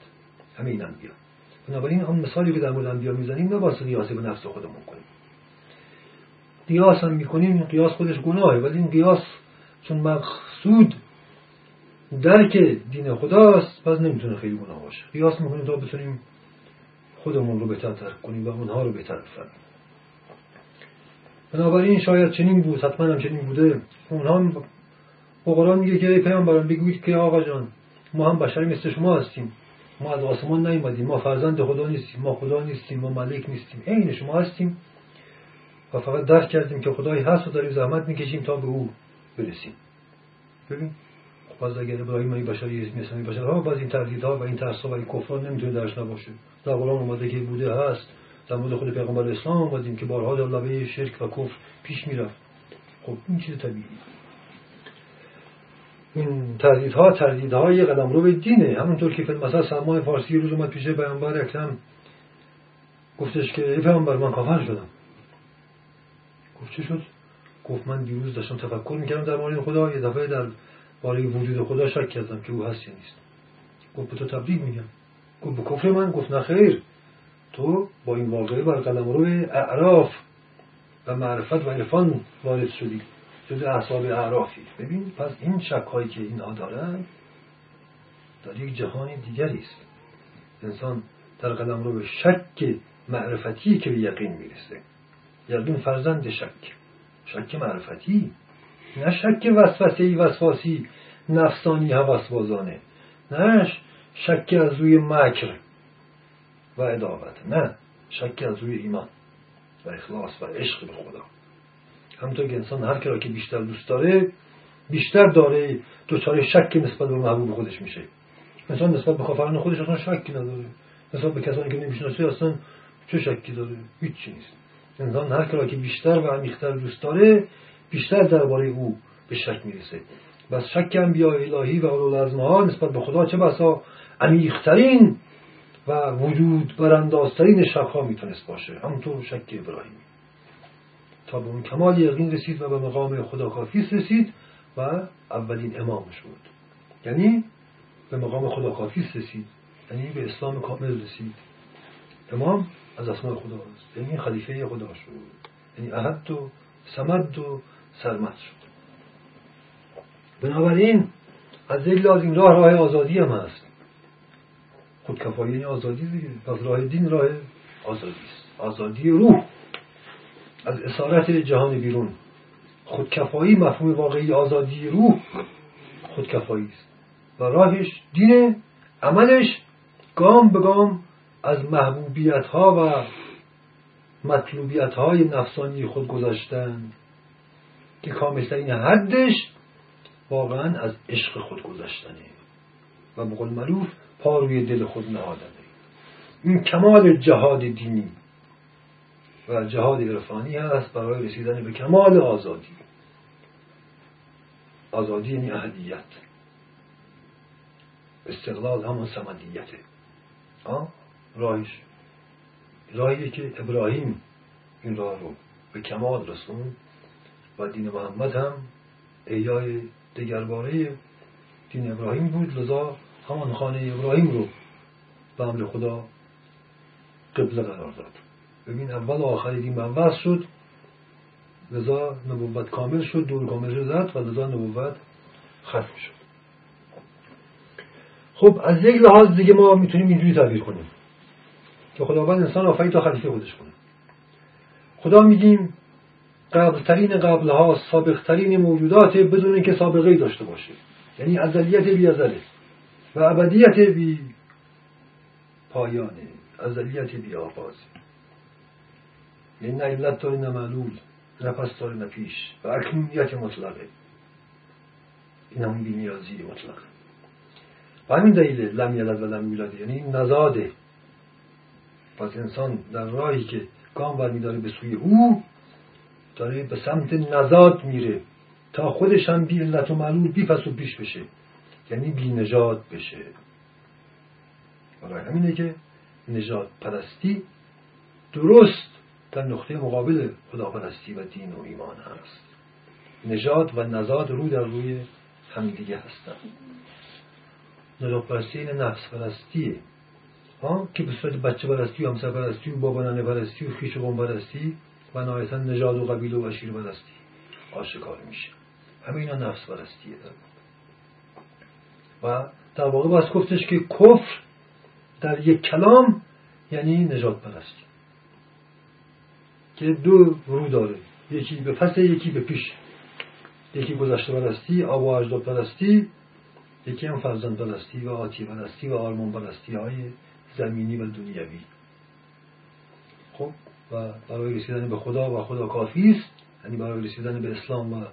همه این انبیا. بنابراین آن مثالی که در مورد انبیا می‌زنیم نباید قیاس به نفس خودمون کنیم. قیاس هم می‌کنیم این قیاس خودش گناهه ولی این قیاس چون مقصود درک دین خداست پس نمی‌تونه خیلی گناه باشه. قیاس می‌کنیم تا بتونیم خودمون رو بهتر ترک کنیم و اونها رو بهتر بفهمیم. بنابراین شاید چنین بود حتما هم چنین بوده. اونها قرآن میگه که ای پیامبران بگویید که آقا جان ما هم بشری مثل شما هستیم. ما از آسمان نیومدیم ما فرزند خدا نیستیم ما خدا نیستیم ما ملک نیستیم. عین شما هستیم و فقط درک کردیم که خدایی هست و داریم زحمت می‌کشیم تا به او برسیم. ببین باز اگر ابراهیم این بشری مثل این بشر ها باز این تردیدها و این ترسا و این کفران نمی‌تونه درش نباشه در قرآن اومده که بوده هست. در مورد خود پیغمبر اسلام اومدیم که بارها در لبه شرک و کفر پیش می‌رفت. خب این چیز طبیعی. این قدم رو به دینه. همونطور که مثلا سلمان فارسی روز اومد پیش پیامبر اکرم گفتش که ای پیامبر من کافر شدم. گفت چه شد؟ گفت من دیروز داشتم تفکر می‌کردم در مورد خدا. یه دفعه در باره وجود خدا شک کردم که او هست یا نیست. گفت به تو تبریک میگم. گفت به کفر من؟ گفت نخیر تو با این واقعه بر قلم روی اعراف و معرفت و عرفان وارد شدی. جز احساب اعرافی. ببین پس این شک هایی که اینها دارن در یک جهان دیگری است. انسان در قلم رو به شک معرفتی که به یقین می‌رسه. یقین فرزند شک. شک معرفتی. نه شک وسوسه ای وسواسی نفسانی هوسبازانه نه شک از روی مکر. و ادابت نه شک از روی ایمان و اخلاص و عشق به خدا. همونطور که انسان هر را که بیشتر دوست داره بیشتر داره دوچاره شک نسبت به محبوب خودش میشه. انسان نسبت به خواهران خودش اصلا شکی نداره. نسبت به کسانی که نمی‌شناسه اصلا چه شکی داره؟ هیچی نیست. انسان هر را که بیشتر و عمیقتر دوست داره بیشتر درباره او به شک می‌رسه. بس شک انبیاء الهی و اولوالعزمها نسبت به خدا چه بسا؟ عمیقترین و وجود براندازترین شکها می‌تونست باشه. همونطور شک ابراهیمی. تا به اون کمال یقین رسید و به مقام خدا کافیس رسید و اولین امامش بود. یعنی به مقام خدا کافیس رسید. یعنی به اسلام کامل رسید. امام از اسماء خدا است. یعنی خلیفه خدا شد یعنی احد و سمد و سرمت شد. بنابراین از یک این راه راه آزادی هم هست. خودکفایی یعنی آزادی دیگه. پس راه دین راه آزادی است. آزادی روح. از اسارت جهان بیرون. خودکفایی مفهوم واقعی آزادی روح خودکفایی است. و راهش دین عملش گام به گام از محبوبیت ها و مطلوبیت های نفسانی خود گذاشتن که کاملترین حدش واقعا از عشق خود گذاشتنه و بقول ملوف پا روی دل خود نهادنه این کمال جهاد دینی و جهاد عرفانی هست برای رسیدن به کمال آزادی. آزادی یعنی اهدیت استقلال همون سمدیته راهش. راهی که ابراهیم این راه رو به کمال رسون و دین محمد هم ایای دگرباره دین ابراهیم بود لذا همان خانه ابراهیم رو به عمل خدا قبله قرار داد. ببین اول و آخر دین منوز شد لذا نبوت کامل شد دور کامل شد و لذا نبوت ختم شد. خب از یک لحاظ دیگه ما می‌تونیم اینجوری تعبیر کنیم که خداوند انسان آفرید تا خلیفه خودش کنه. خدا میگیم قبلترین قبلها سابقترین موجودات بدون اینکه سابقه داشته باشه. یعنی ازلیت بی و ابدیت بی پایانه ازلیت بی آغاز. یعنی نه علت داره نه معلول نه پس داره نه پیش و اکنونیت مطلقه. این همون بی نیازی مطلقه. و همین دلیل لم یلد و لم یولد یعنی نزاده. پس انسان در راهی که گام برمیداره به سوی او داره به سمت نزاد میره تا خودش هم بی علت و معلول بی پس و پیش بشه. یعنی بی نجات بشه. برای همینه که نجات پرستی درست در نقطه مقابل خداپرستی و دین و ایمان هست. نجات و نزاد رو در روی همدیگه هستن. نجات پرستی این نفس پرستیه ها؟ که به صورت بچه پرستی و همسر پرستی و بابا ننه پرستی و خیش و پرستی و نهایتا نژاد و قبیله و اشیر پرستی آشکار میشه. همه اینا نفس پرستیه و در واقع باید گفتش که کفر در یک کلام یعنی نجات پرستی که دو رو داره یکی به پس یکی به پیش. یکی گذشته پرستی آب و اجداد پرستی یکی هم فرزند پرستی و آتی پرستی و آرمان پرستی های زمینی و دنیوی. خب و برای رسیدن به خدا و خدا کافی است یعنی برای رسیدن به اسلام و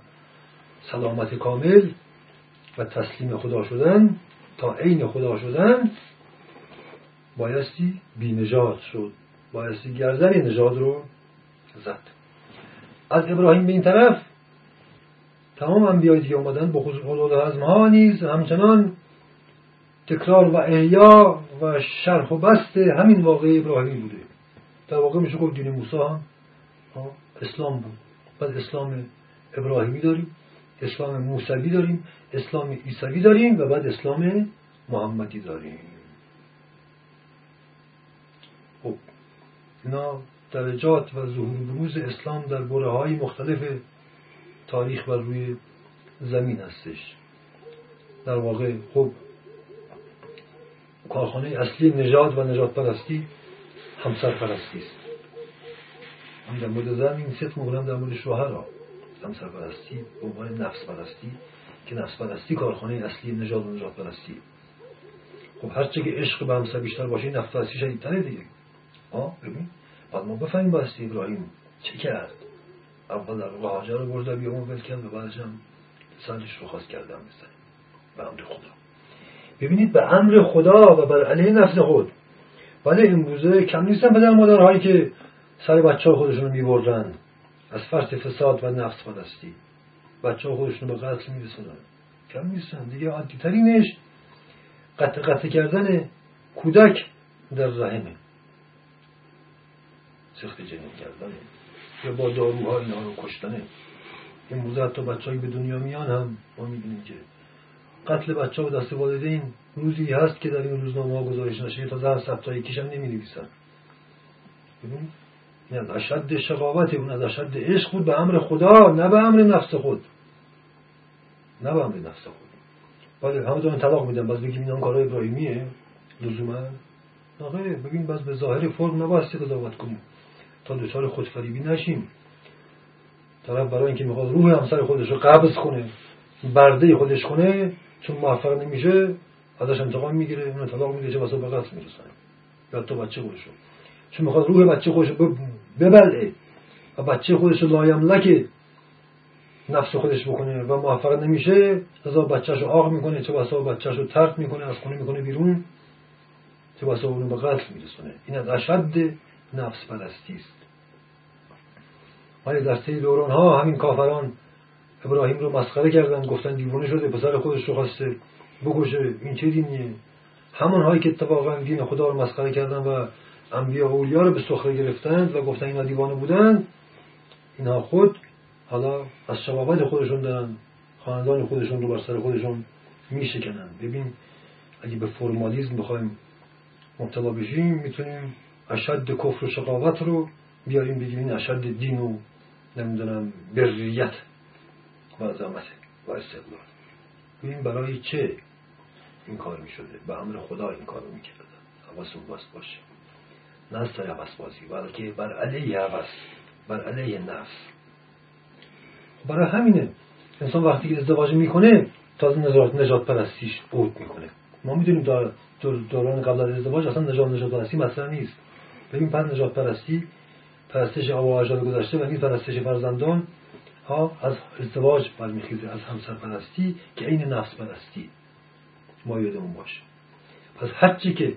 سلامت کامل و تسلیم خدا شدن تا عین خدا شدن بایستی بی نجات شد. بایستی گردن نجات رو زد. از ابراهیم به این طرف تمام انبیایی دیگه اومدن با خصوص حضور ها نیز همچنان تکرار و احیا و شرح و بست همین واقعی ابراهیمی بوده. در واقع میشه گفت دین موسی هم اسلام بود. بعد اسلام ابراهیمی داریم اسلام موسوی داریم. اسلام عیسوی داریم و بعد اسلام محمدی داریم. اینا درجات و ظهور بروز اسلام در بره های مختلف تاریخ و روی زمین هستش. در واقع خب کارخانه اصلی نژاد و نجات پرستی همسر پرستی است. هم در مورد زن این مورد در مورد شوهر ها همسر پرستی به عنوان نفس پرستی که نفس پرستی کارخانه اصلی نژاد و نجات پرستی خب هرچه که عشق به همسر بیشتر باشه نفس پرستی شدیدتره دیگه. آه ببین. بعد ما بفهمیم باستی ابراهیم چه کرد. اول در هاجر رو برده بیامون ول کرد و بعدش هم سرش رو خواست کردم بزنیم. به امر خدا. ببینید به امر خدا و بر علیه نفس خود. بله امروزه کم نیستن پدر مادرهایی که سر بچه خودشون میبردن. از فرط فساد و نفس پرستی. بچه ها خودشون به قتل میرسونن. کم نیستن دیگه عادی ترینش قطع قطع کردن کودک در رحمه. سخت جنین کردنه یا با داروها اینا رو کشتنه این موزه حتی بچه به دنیا میان هم. ما که قتل بچه ها دست والدین روزی هست که در این روزنامه ها گزارش نشه. تا زن سبتایی کشم نمی نویسن ببین یعنی اشد شقاوت اون از اشد عشق بود به امر خدا نه به امر نفس خود. نه به امر نفس خود. بله همه دارن طلاق میدن باز بگیم این کارهای ابراهیمیه. لزوما. نه بگیم باز به ظاهر فرم نباستی قضاوت کنیم. تا دچار خودفریبی نشیم. طرف برای اینکه می‌خواد روح همسر خودش رو قبض کنه برده خودش کنه چون موفق نمیشه ازش انتقام می‌گیره اون طلاق میده چه واسه به قتل میرسونه یا تو بچه خودشو. چون می‌خواد روح بچه خودش ببلعه. و بچه خودش رو لایملک نفس خودش بکنه و موفق نمیشه. ازا بچهش رو آغ می‌کنه چه واسه بچهش رو ترک می‌کنه از خونه می‌کنه بیرون. چه واسه اونو به قتل میرسونه. این از اشد نفس پرستی است. ولی در سه دوران ها همین کافران ابراهیم رو مسخره کردن. گفتن دیوانه شده پسر خودش رو خواسته بکشه. این چه دینیه؟ همون هایی که اتفاقا دین خدا رو مسخره کردن و انبیا اولیا رو به سخره گرفتند و گفتن اینا دیوانه بودن اینها خود حالا از شبابت خودشون دارن خاندان خودشون رو بر سر خودشون میشکنن. ببین اگه به فرمالیزم بخوایم مبتلا بشیم می‌تونیم اشد کفر و شقاوت رو بیاریم بگیم این اشد دین و نمی‌دونم بریت و عظمت و استقلال. این برای چه این کار می شده به امر خدا این کار رو می کردن حواس و باشه. نه سر حواس بازی بلکه بر علیه حواس بر علیه نفس. برای همینه انسان وقتی ازدواج می‌کنه تازه نجات نجات پرستیش بود می‌کنه. ما می‌دونیم دار دوران قبل از ازدواج اصلا نجات نجات پرستی مثلا نیست. ببین بعد نجات پرستی پرستش آب و اجداد گذشته و نیز پرستش فرزندان ها از ازدواج برمیخیزه از همسر پرستی که عین نفس پرستی ما یادمون باشه. پس هرچی که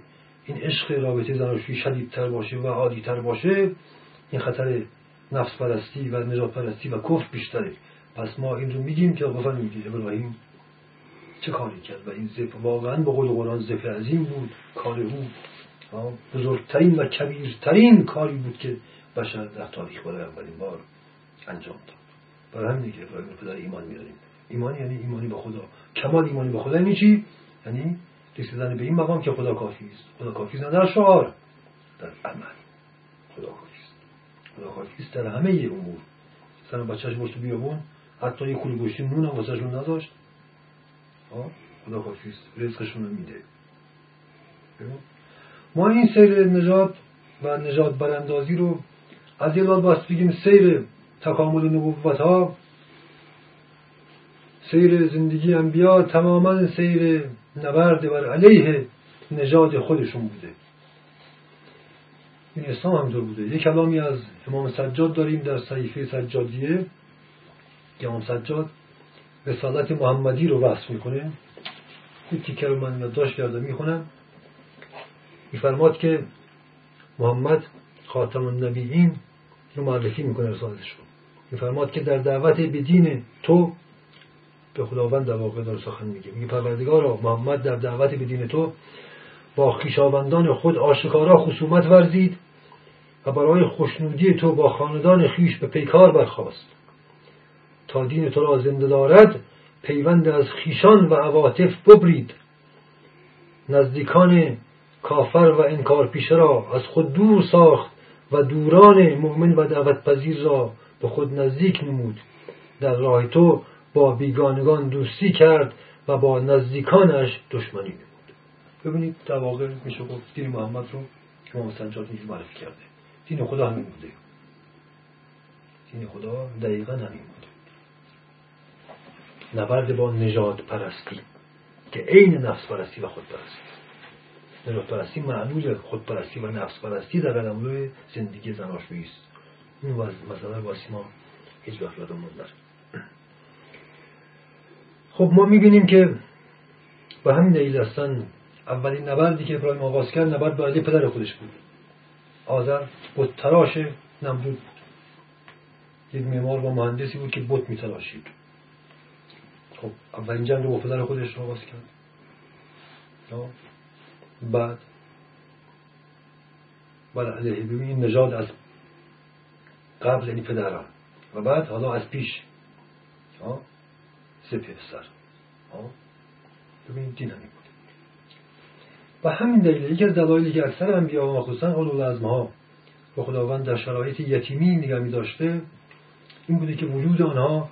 این عشق رابطه زناشویی شدیدتر باشه و عادیتر باشه این خطر نفس پرستی و نجات پرستی و کفر بیشتره. پس ما این رو میگیم که غفر میگیم ابراهیم چه کاری کرد؟ و این زف واقعا به قول قرآن زف عظیم بود کار او بزرگترین و کبیرترین کاری بود که بشر در تاریخ برای اولین بار انجام داد. برای همین که ابراهیم پدر ایمان میاریم ایمان یعنی ایمانی به خدا. کمال ایمانی به خدا یعنی چی؟ یعنی رسیدن به این مقام که خدا کافی است. خدا کافی است. در شعار در عمل. خدا کافی است. خدا کافی است در همه امور. سر بچهش باش تو بیابون حتی یه کولی گوشتی نون هم واسهشون نداشت خدا کافی است. رزقشون رو میده. ما این سیر نجات و نجات براندازی رو از یه لحاظ باید بگیم سیر تکامل نبوت ها. سیر زندگی انبیا تماما سیر نبرد بر علیه نژاد خودشون بوده. این اسلام همینطور بوده. یک کلامی از امام سجاد داریم در صحیفه سجادیه. که امام سجاد رسالت محمدی رو وصف می‌کنه. این تیکه رو من یادداشت کردم. می‌خونم. میفرماد که محمد خاتم النبیین رو معرفی می‌کنه رسالتش رو. میفرماد که در دعوت به دین تو به خداوند در واقع داره سخن میگه. میگه پروردگارا محمد در دعوت به دین تو با خیشاوندان خود آشکارا خصومت ورزید و برای خوشنودی تو با خاندان خیش به پیکار برخواست تا دین تو را زنده دارد پیوند از خیشان و عواطف ببرید. نزدیکان کافر و انکار پیشه را از خود دور ساخت و دوران مؤمن و دعوت پذیر را به خود نزدیک نمود. در راه تو با بیگانگان دوستی کرد و با نزدیکانش دشمنی نمود. ببینید در واقع میشه گفت دین محمد رو که ما سنجاد معرفی کرده. دین خدا همین بوده. دین خدا دقیقا همین بوده. نبرد با نجات پرستی که عین نفس پرستی و خود پرستی. نجات پرستی معلول خود پرستی و نفس پرستی در روی زندگی زناشویی است. این مسئله واسی ما هیچ وقت یادمون نره. خب ما می‌بینیم که به همین دلیل هستن اولین نبردی که ابراهیم آغاز کرد نبرد با علی پدر خودش بود. آذر بود تراش نمرود یک معمار و مهندسی بود که بت میتراشید. خب اولین جنگ رو با پدر خودش آغاز کرد. بعد بله علیه ببینید نژاد از قبل یعنی پدران. و بعد حالا از پیش. سه پسر ببینید دین همین بود. و همین دلیل یکی از دلایلی که اکثر انبیا و مخصوصا اولو ها و خداوند در شرایط یتیمی نگه داشته این بوده که وجود آنها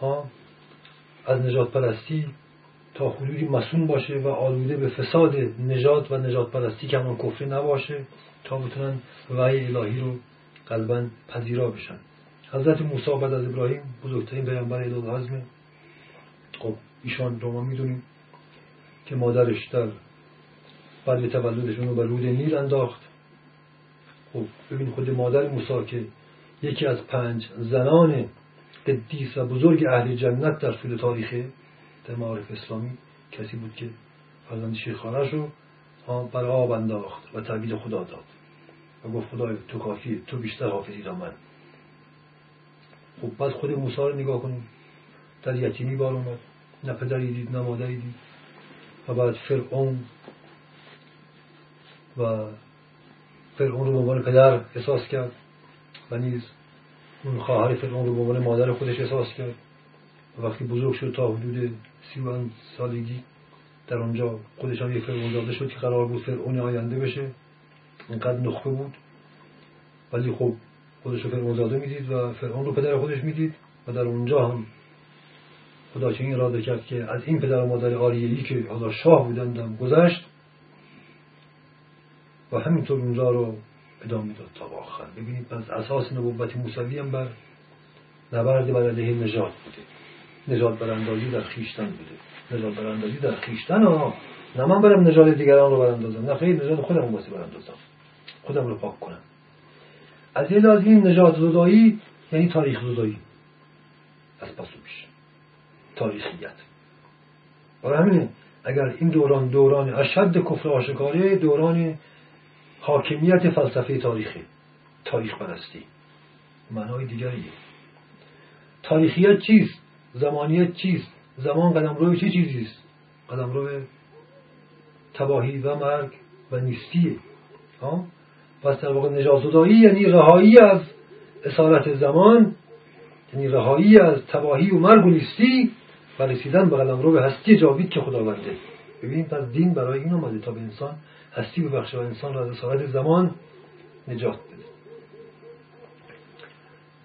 ها از نجات پرستی تا حدودی مسون باشه و آلوده به فساد نجات و نجات پرستی که همان کفری نباشه تا بتونن وحی الهی رو قلبا پذیرا بشن. حضرت موسی بعد از ابراهیم بزرگترین پیامبر الهی خب ایشان رو ما می‌دونیم که مادرش در بعد تولدشون رو به رود نیل انداخت. خب ببین خود مادر موسی که یکی از پنج زنان قدیس و بزرگ اهل جنت در طول تاریخ در معارف اسلامی کسی بود که فرزند شیخانش رو برای آب انداخت و تحویل خدا داد و گفت خدای تو کافیه تو بیشتر حافظی تا من. خب بعد خود موسی رو نگاه کنیم. در یتیمی بار اومد. نه پدری دید نه مادری دید. و بعد فرعون و فرعون رو به عنوان پدر احساس کرد و نیز اون خواهر فرعون رو به مادر خودش احساس کرد. و وقتی بزرگ شد تا حدود سی سالگی در اونجا خودش هم یک فرعون زاده شد که قرار بود فرعون آینده بشه. اینقدر نخبه بود. ولی خب خودش رو فرعون زاده می‌دید و فرعون رو پدر خودش می‌دید و در اونجا هم خدا چه این اراده کرد که از این پدر و مادر آریهی که حالا شاه بودندم گذشت و همینطور اونجا رو ادامه داد تا آخر. ببینید پس اساس نبوت موسوی هم بر نبرد بر علیه نجات بوده. نجات براندازی در خیشتن بوده. نجات براندازی در خیشتن ها نه من برم نجات دیگران رو براندازم. نه خیلی نجات خودم واسه براندازم. خودم رو پاک کنم. از این لازم نجات زدایی یعنی تاریخ زدایی. از پسو پیش. تاریخیت. برای همینه اگر این دوران دوران اشد کفر آشکاره دوران حاکمیت فلسفه تاریخی تاریخ پرستی. معنای دیگریه تاریخیت چیست؟ زمانیت چیست؟ زمان قدم روی چه چیزی است؟ قدم روی تباهی و مرگ و نیستیه. پس در واقع نجازدایی یعنی رهایی از اسارت زمان یعنی رهایی از تباهی و مرگ و نیستی و رسیدن به قلم رو به هستی جاوید که خداونده. ببینید پس دین برای این آمده تا به انسان هستی ببخشه و انسان را از اسارت زمان نجات بده.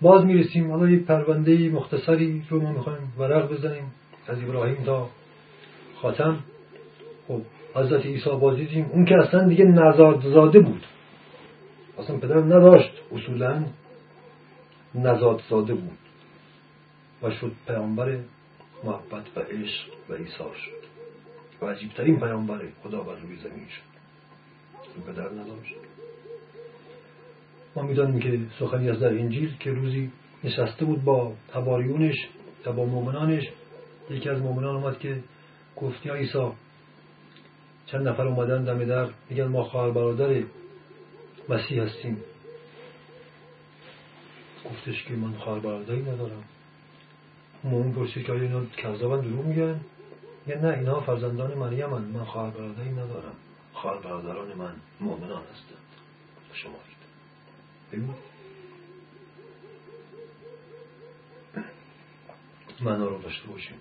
باز می‌رسیم حالا یک پرونده مختصری رو ما می‌خوایم ورق بزنیم. از ابراهیم تا خاتم. خب حضرت عیسی باز دیدیم اون که اصلا دیگه نزاد زاده بود. اصلا پدر نداشت. اصولا نزاد زاده بود. و شد پیامبر محبت و عشق و ایثار شد. و عجیبترین پیامبر خدا بر روی زمین شد. این پدر نداشت ما می‌دانیم که سخنی از در انجیل که روزی نشسته بود با تباریونش و با مؤمنانش یکی از مؤمنان اومد که گفت یا عیسی چند نفر اومدن دم در؟ میگن ما خواهر برادر مسیح هستیم. گفتش که من خواهر برادری ندارم. مومن پرسید که اینا کذابن دروغ میگن. یا نه اینا فرزندان مریم من من خواهر برادری ندارم. خواهر برادران من مؤمنان هستند شما ببین. معنا رو داشته باشیم.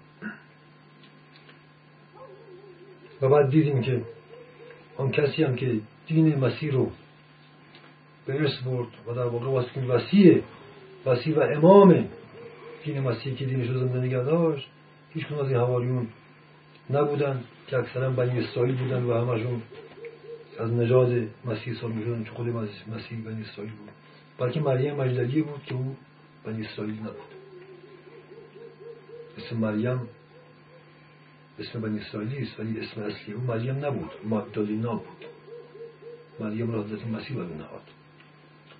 و بعد دیدیم که آن کسی هم که دین مسیح رو به ارث برد و در واقع وسیع وسیع و امام دین مسیحی که دینش رو زنده نگه داشت. هیچ از این حواریون نبودن که اکثرا بنی اسرائیل بودن و همشون از نژاد مسیح سال می‌شدن چون خود مسیح بنی اسرائیل بود. بلکه مریم مجدلیه بود که او بنی اسرائیل نبود. اسم مریم اسم بنی اسرائیلی است ولی اسم اصلی او مریم نبود مگدالینا بود. مریم را حضرت مسیح بر نهاد.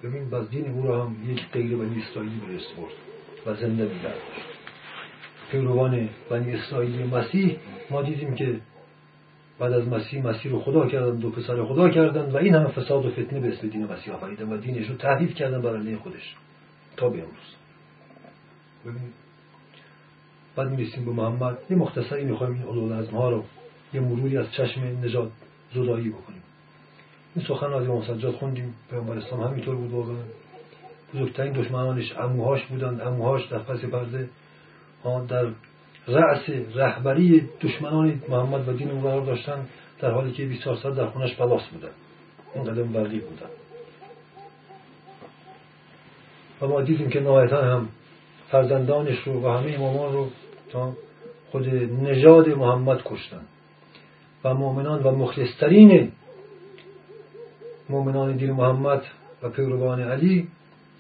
ببین باز دین او را هم یک غیر بنی اسرائیلی به برد و زنده پیروان بنی اسرائیلی مسیح ما دیدیم که بعد از مسیح مسیح رو خدا کردن دو پسر خدا کردن و این همه فساد و فتنه به اسم دین مسیح آفریدن و دینش رو تحریف کردن بر علیه خودش تا به امروز. بعد می‌رسیم به محمد. یه مختصری می‌خوایم این از ها رو یه مروری از چشم نجات زدایی بکنیم. این سخن از امام سجاد خوندیم. پیامبر اسلام همینطور بود واقعا. بزرگترین دشمنانش اموهاش بودند. اموهاش در پس پرده در رأس رهبری دشمنان محمد و دین او قرار داشتن در حالی که 24 ساعت در خونش پلاس بودن این قدم برقی بودن و ما دیدیم که نهایتا هم فرزندانش رو و همه امامان رو تا خود نژاد محمد کشتن و مؤمنان و مخلصترین مؤمنان دین محمد و پیروان علی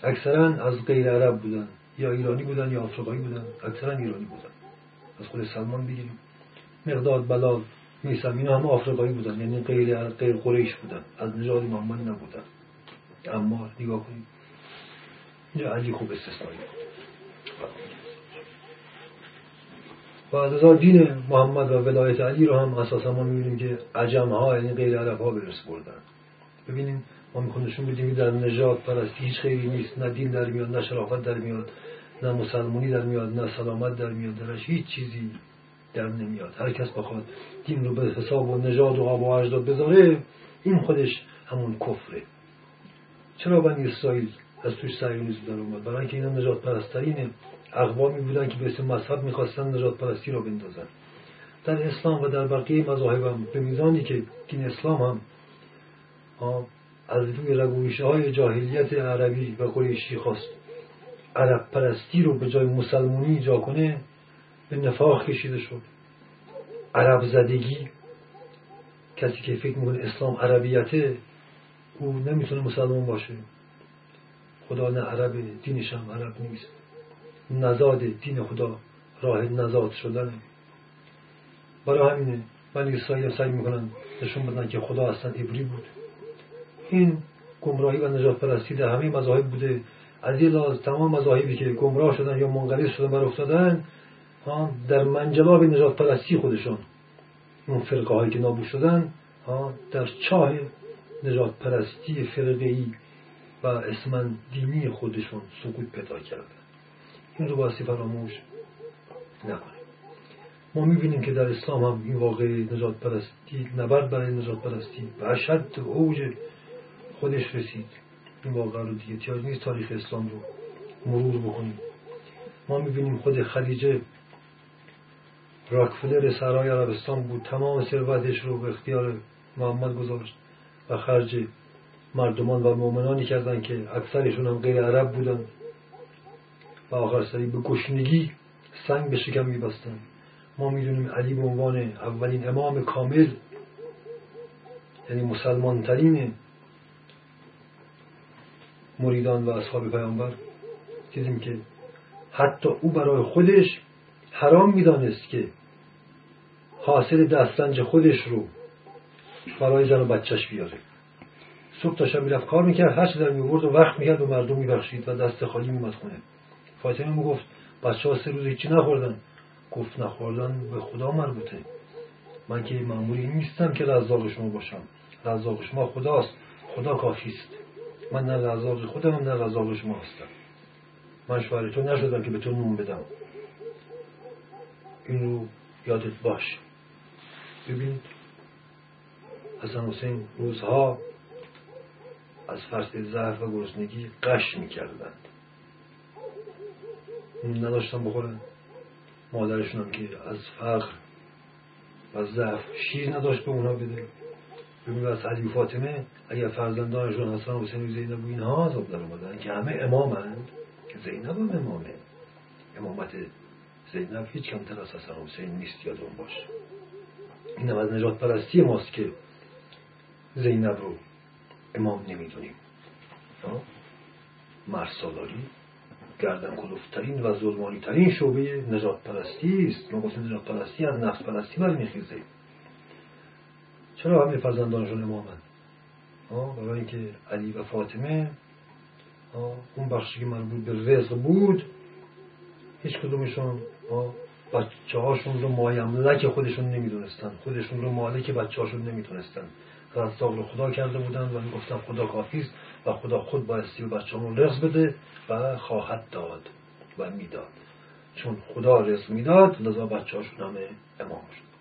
اکثرا از غیر عرب بودن یا ایرانی بودن یا آفریقایی بودن اکثرا ایرانی بودن. از خود سلمان بگیریم. مقداد بلال میسم اینا هم آفریقایی بودن یعنی غیر غیر قریش بودن. از نژاد محمد نبودن. اما نگاه کنید اینجا علی خوب استثنایی و از دین محمد و ولایت علی رو هم اساسا ما می‌بینیم که عجم ها یعنی غیر عرب ها برس بردن. ببینیم ما می‌خوام نشون بدیم در نجات پرستی هیچ خیلی نیست. نه دین در میاد نه شرافت در میاد نه مسلمونی در میاد نه سلامت در میاد. درش هیچ چیزی در نمیاد. هر کس بخواد دین رو به حساب و نژاد و آب و اجداد بذاره این خودش همون کفره. چرا بنی اسرائیل از توش سعیونیزم در اومد؟ برای اینکه اینا نجات پرسترین اقوامی بودن که به اسم مذهب می‌خواستن نجات پرستی را بندازن. در اسلام و در بقیه مذاهب هم به میزانی که دین اسلام هم از روی رگویشه های جاهلیت عربی و قریشی خواست. عرب پرستی رو به جای مسلمونی جا کنه به نفاق کشیده شد. عرب زدگی کسی که فکر می‌کنه اسلام عربیته او نمی‌تونه مسلمان باشه. خدا نه عرب دینش هم عرب نیست. نزاد دین خدا راه نزاد شدنه. برای همینه من اسرائیل سعی می‌کنن نشون بدن که خدا اصلا عبری بود. این گمراهی و نجات پرستی در همه مذاهب بوده. از این لحاظ تمام مذاهبی که گمراه شدن یا منقلب شدن بر افتادن در منجلاب نجات پرستی خودشون اون فرقه هایی که نابود شدن در چاه نجات پرستی فرقه ای و اسمن دینی خودشون سقوط پیدا کردن این رو باسی فراموش نکنیم. ما می‌بینیم که در اسلام هم این واقع نجات پرستی نبرد برای نجات پرستی و اشد اوج خودش رسید. این واقع رو دیگه تیاج نیست تاریخ اسلام رو مرور بکنیم. ما می‌بینیم خود خدیجه راکفلر سرای عربستان بود. تمام ثروتش رو به اختیار محمد گذاشت و خرج مردمان و مؤمنانی کردند که اکثرشون هم غیر عرب بودن و آخر سری به گشنگی سنگ به شکم میبستن ما می‌دونیم علی به عنوان اولین امام کامل یعنی مسلمان ترین مریدان و اصحاب پیامبر. دیدیم که حتی او برای خودش حرام می‌دانست که حاصل دستنج خودش رو برای زن و بچهش بیاره. صبح تا شب می‌رفت کار می‌کرد هر چی در میورد و وقت می‌کرد و مردم میبخشید و دست خالی میمد خونه. فاطمه می‌گفت بچه ها سه روز هیچی نخوردن. گفت نخوردن به خدا مربوطه. من که معمولی نیستم که رزاق شما باشم. رزاق شما خداست. خدا کافی است. من نه رزاق خودم نه رزاق شما هستم. من شوهر تو نشدم که به تو نون بدم. این رو یادت باش. ببینید حسن حسین روزها از فرس ضعف و گرسنگی قش می‌کردند. نداشتن بخورن. مادرشون هم که از فقر و ضعف شیر نداشت به اونا بده. ببین از علی فاطمه اگر فرزندانشون حسن حسین و زینب و اینها عذاب در اومدن که همه امامند که زینب هم امامه. امامت زینب هیچ کمتر از حسن حسین نیست یادون باشه. این از نجات پرستی ماست که زینب رو امام نمی‌دونیم. مرسالاری گردن کلوفترین و ظلمانی ترین شعبه نجات پرستی است. ما گفتیم نجات پرستی از نفس پرستی برمیخیزه چرا همه فرزندانشون امامن برای اینکه علی و فاطمه اون بخشی که مربوط به رزق بود هیچ کدومشون بچه هاشون رو مایملک خودشون نمی‌دونستن. خودشون رو مالک بچه هاشون نمی‌دونستن. رزاق رو خدا کرده بودن و گفتن خدا کافی و خدا خود بایستی و بچه رو رزق بده و خواهد داد و می‌داد. چون خدا رزق می‌داد لذا بچه هاشون همه امام شد.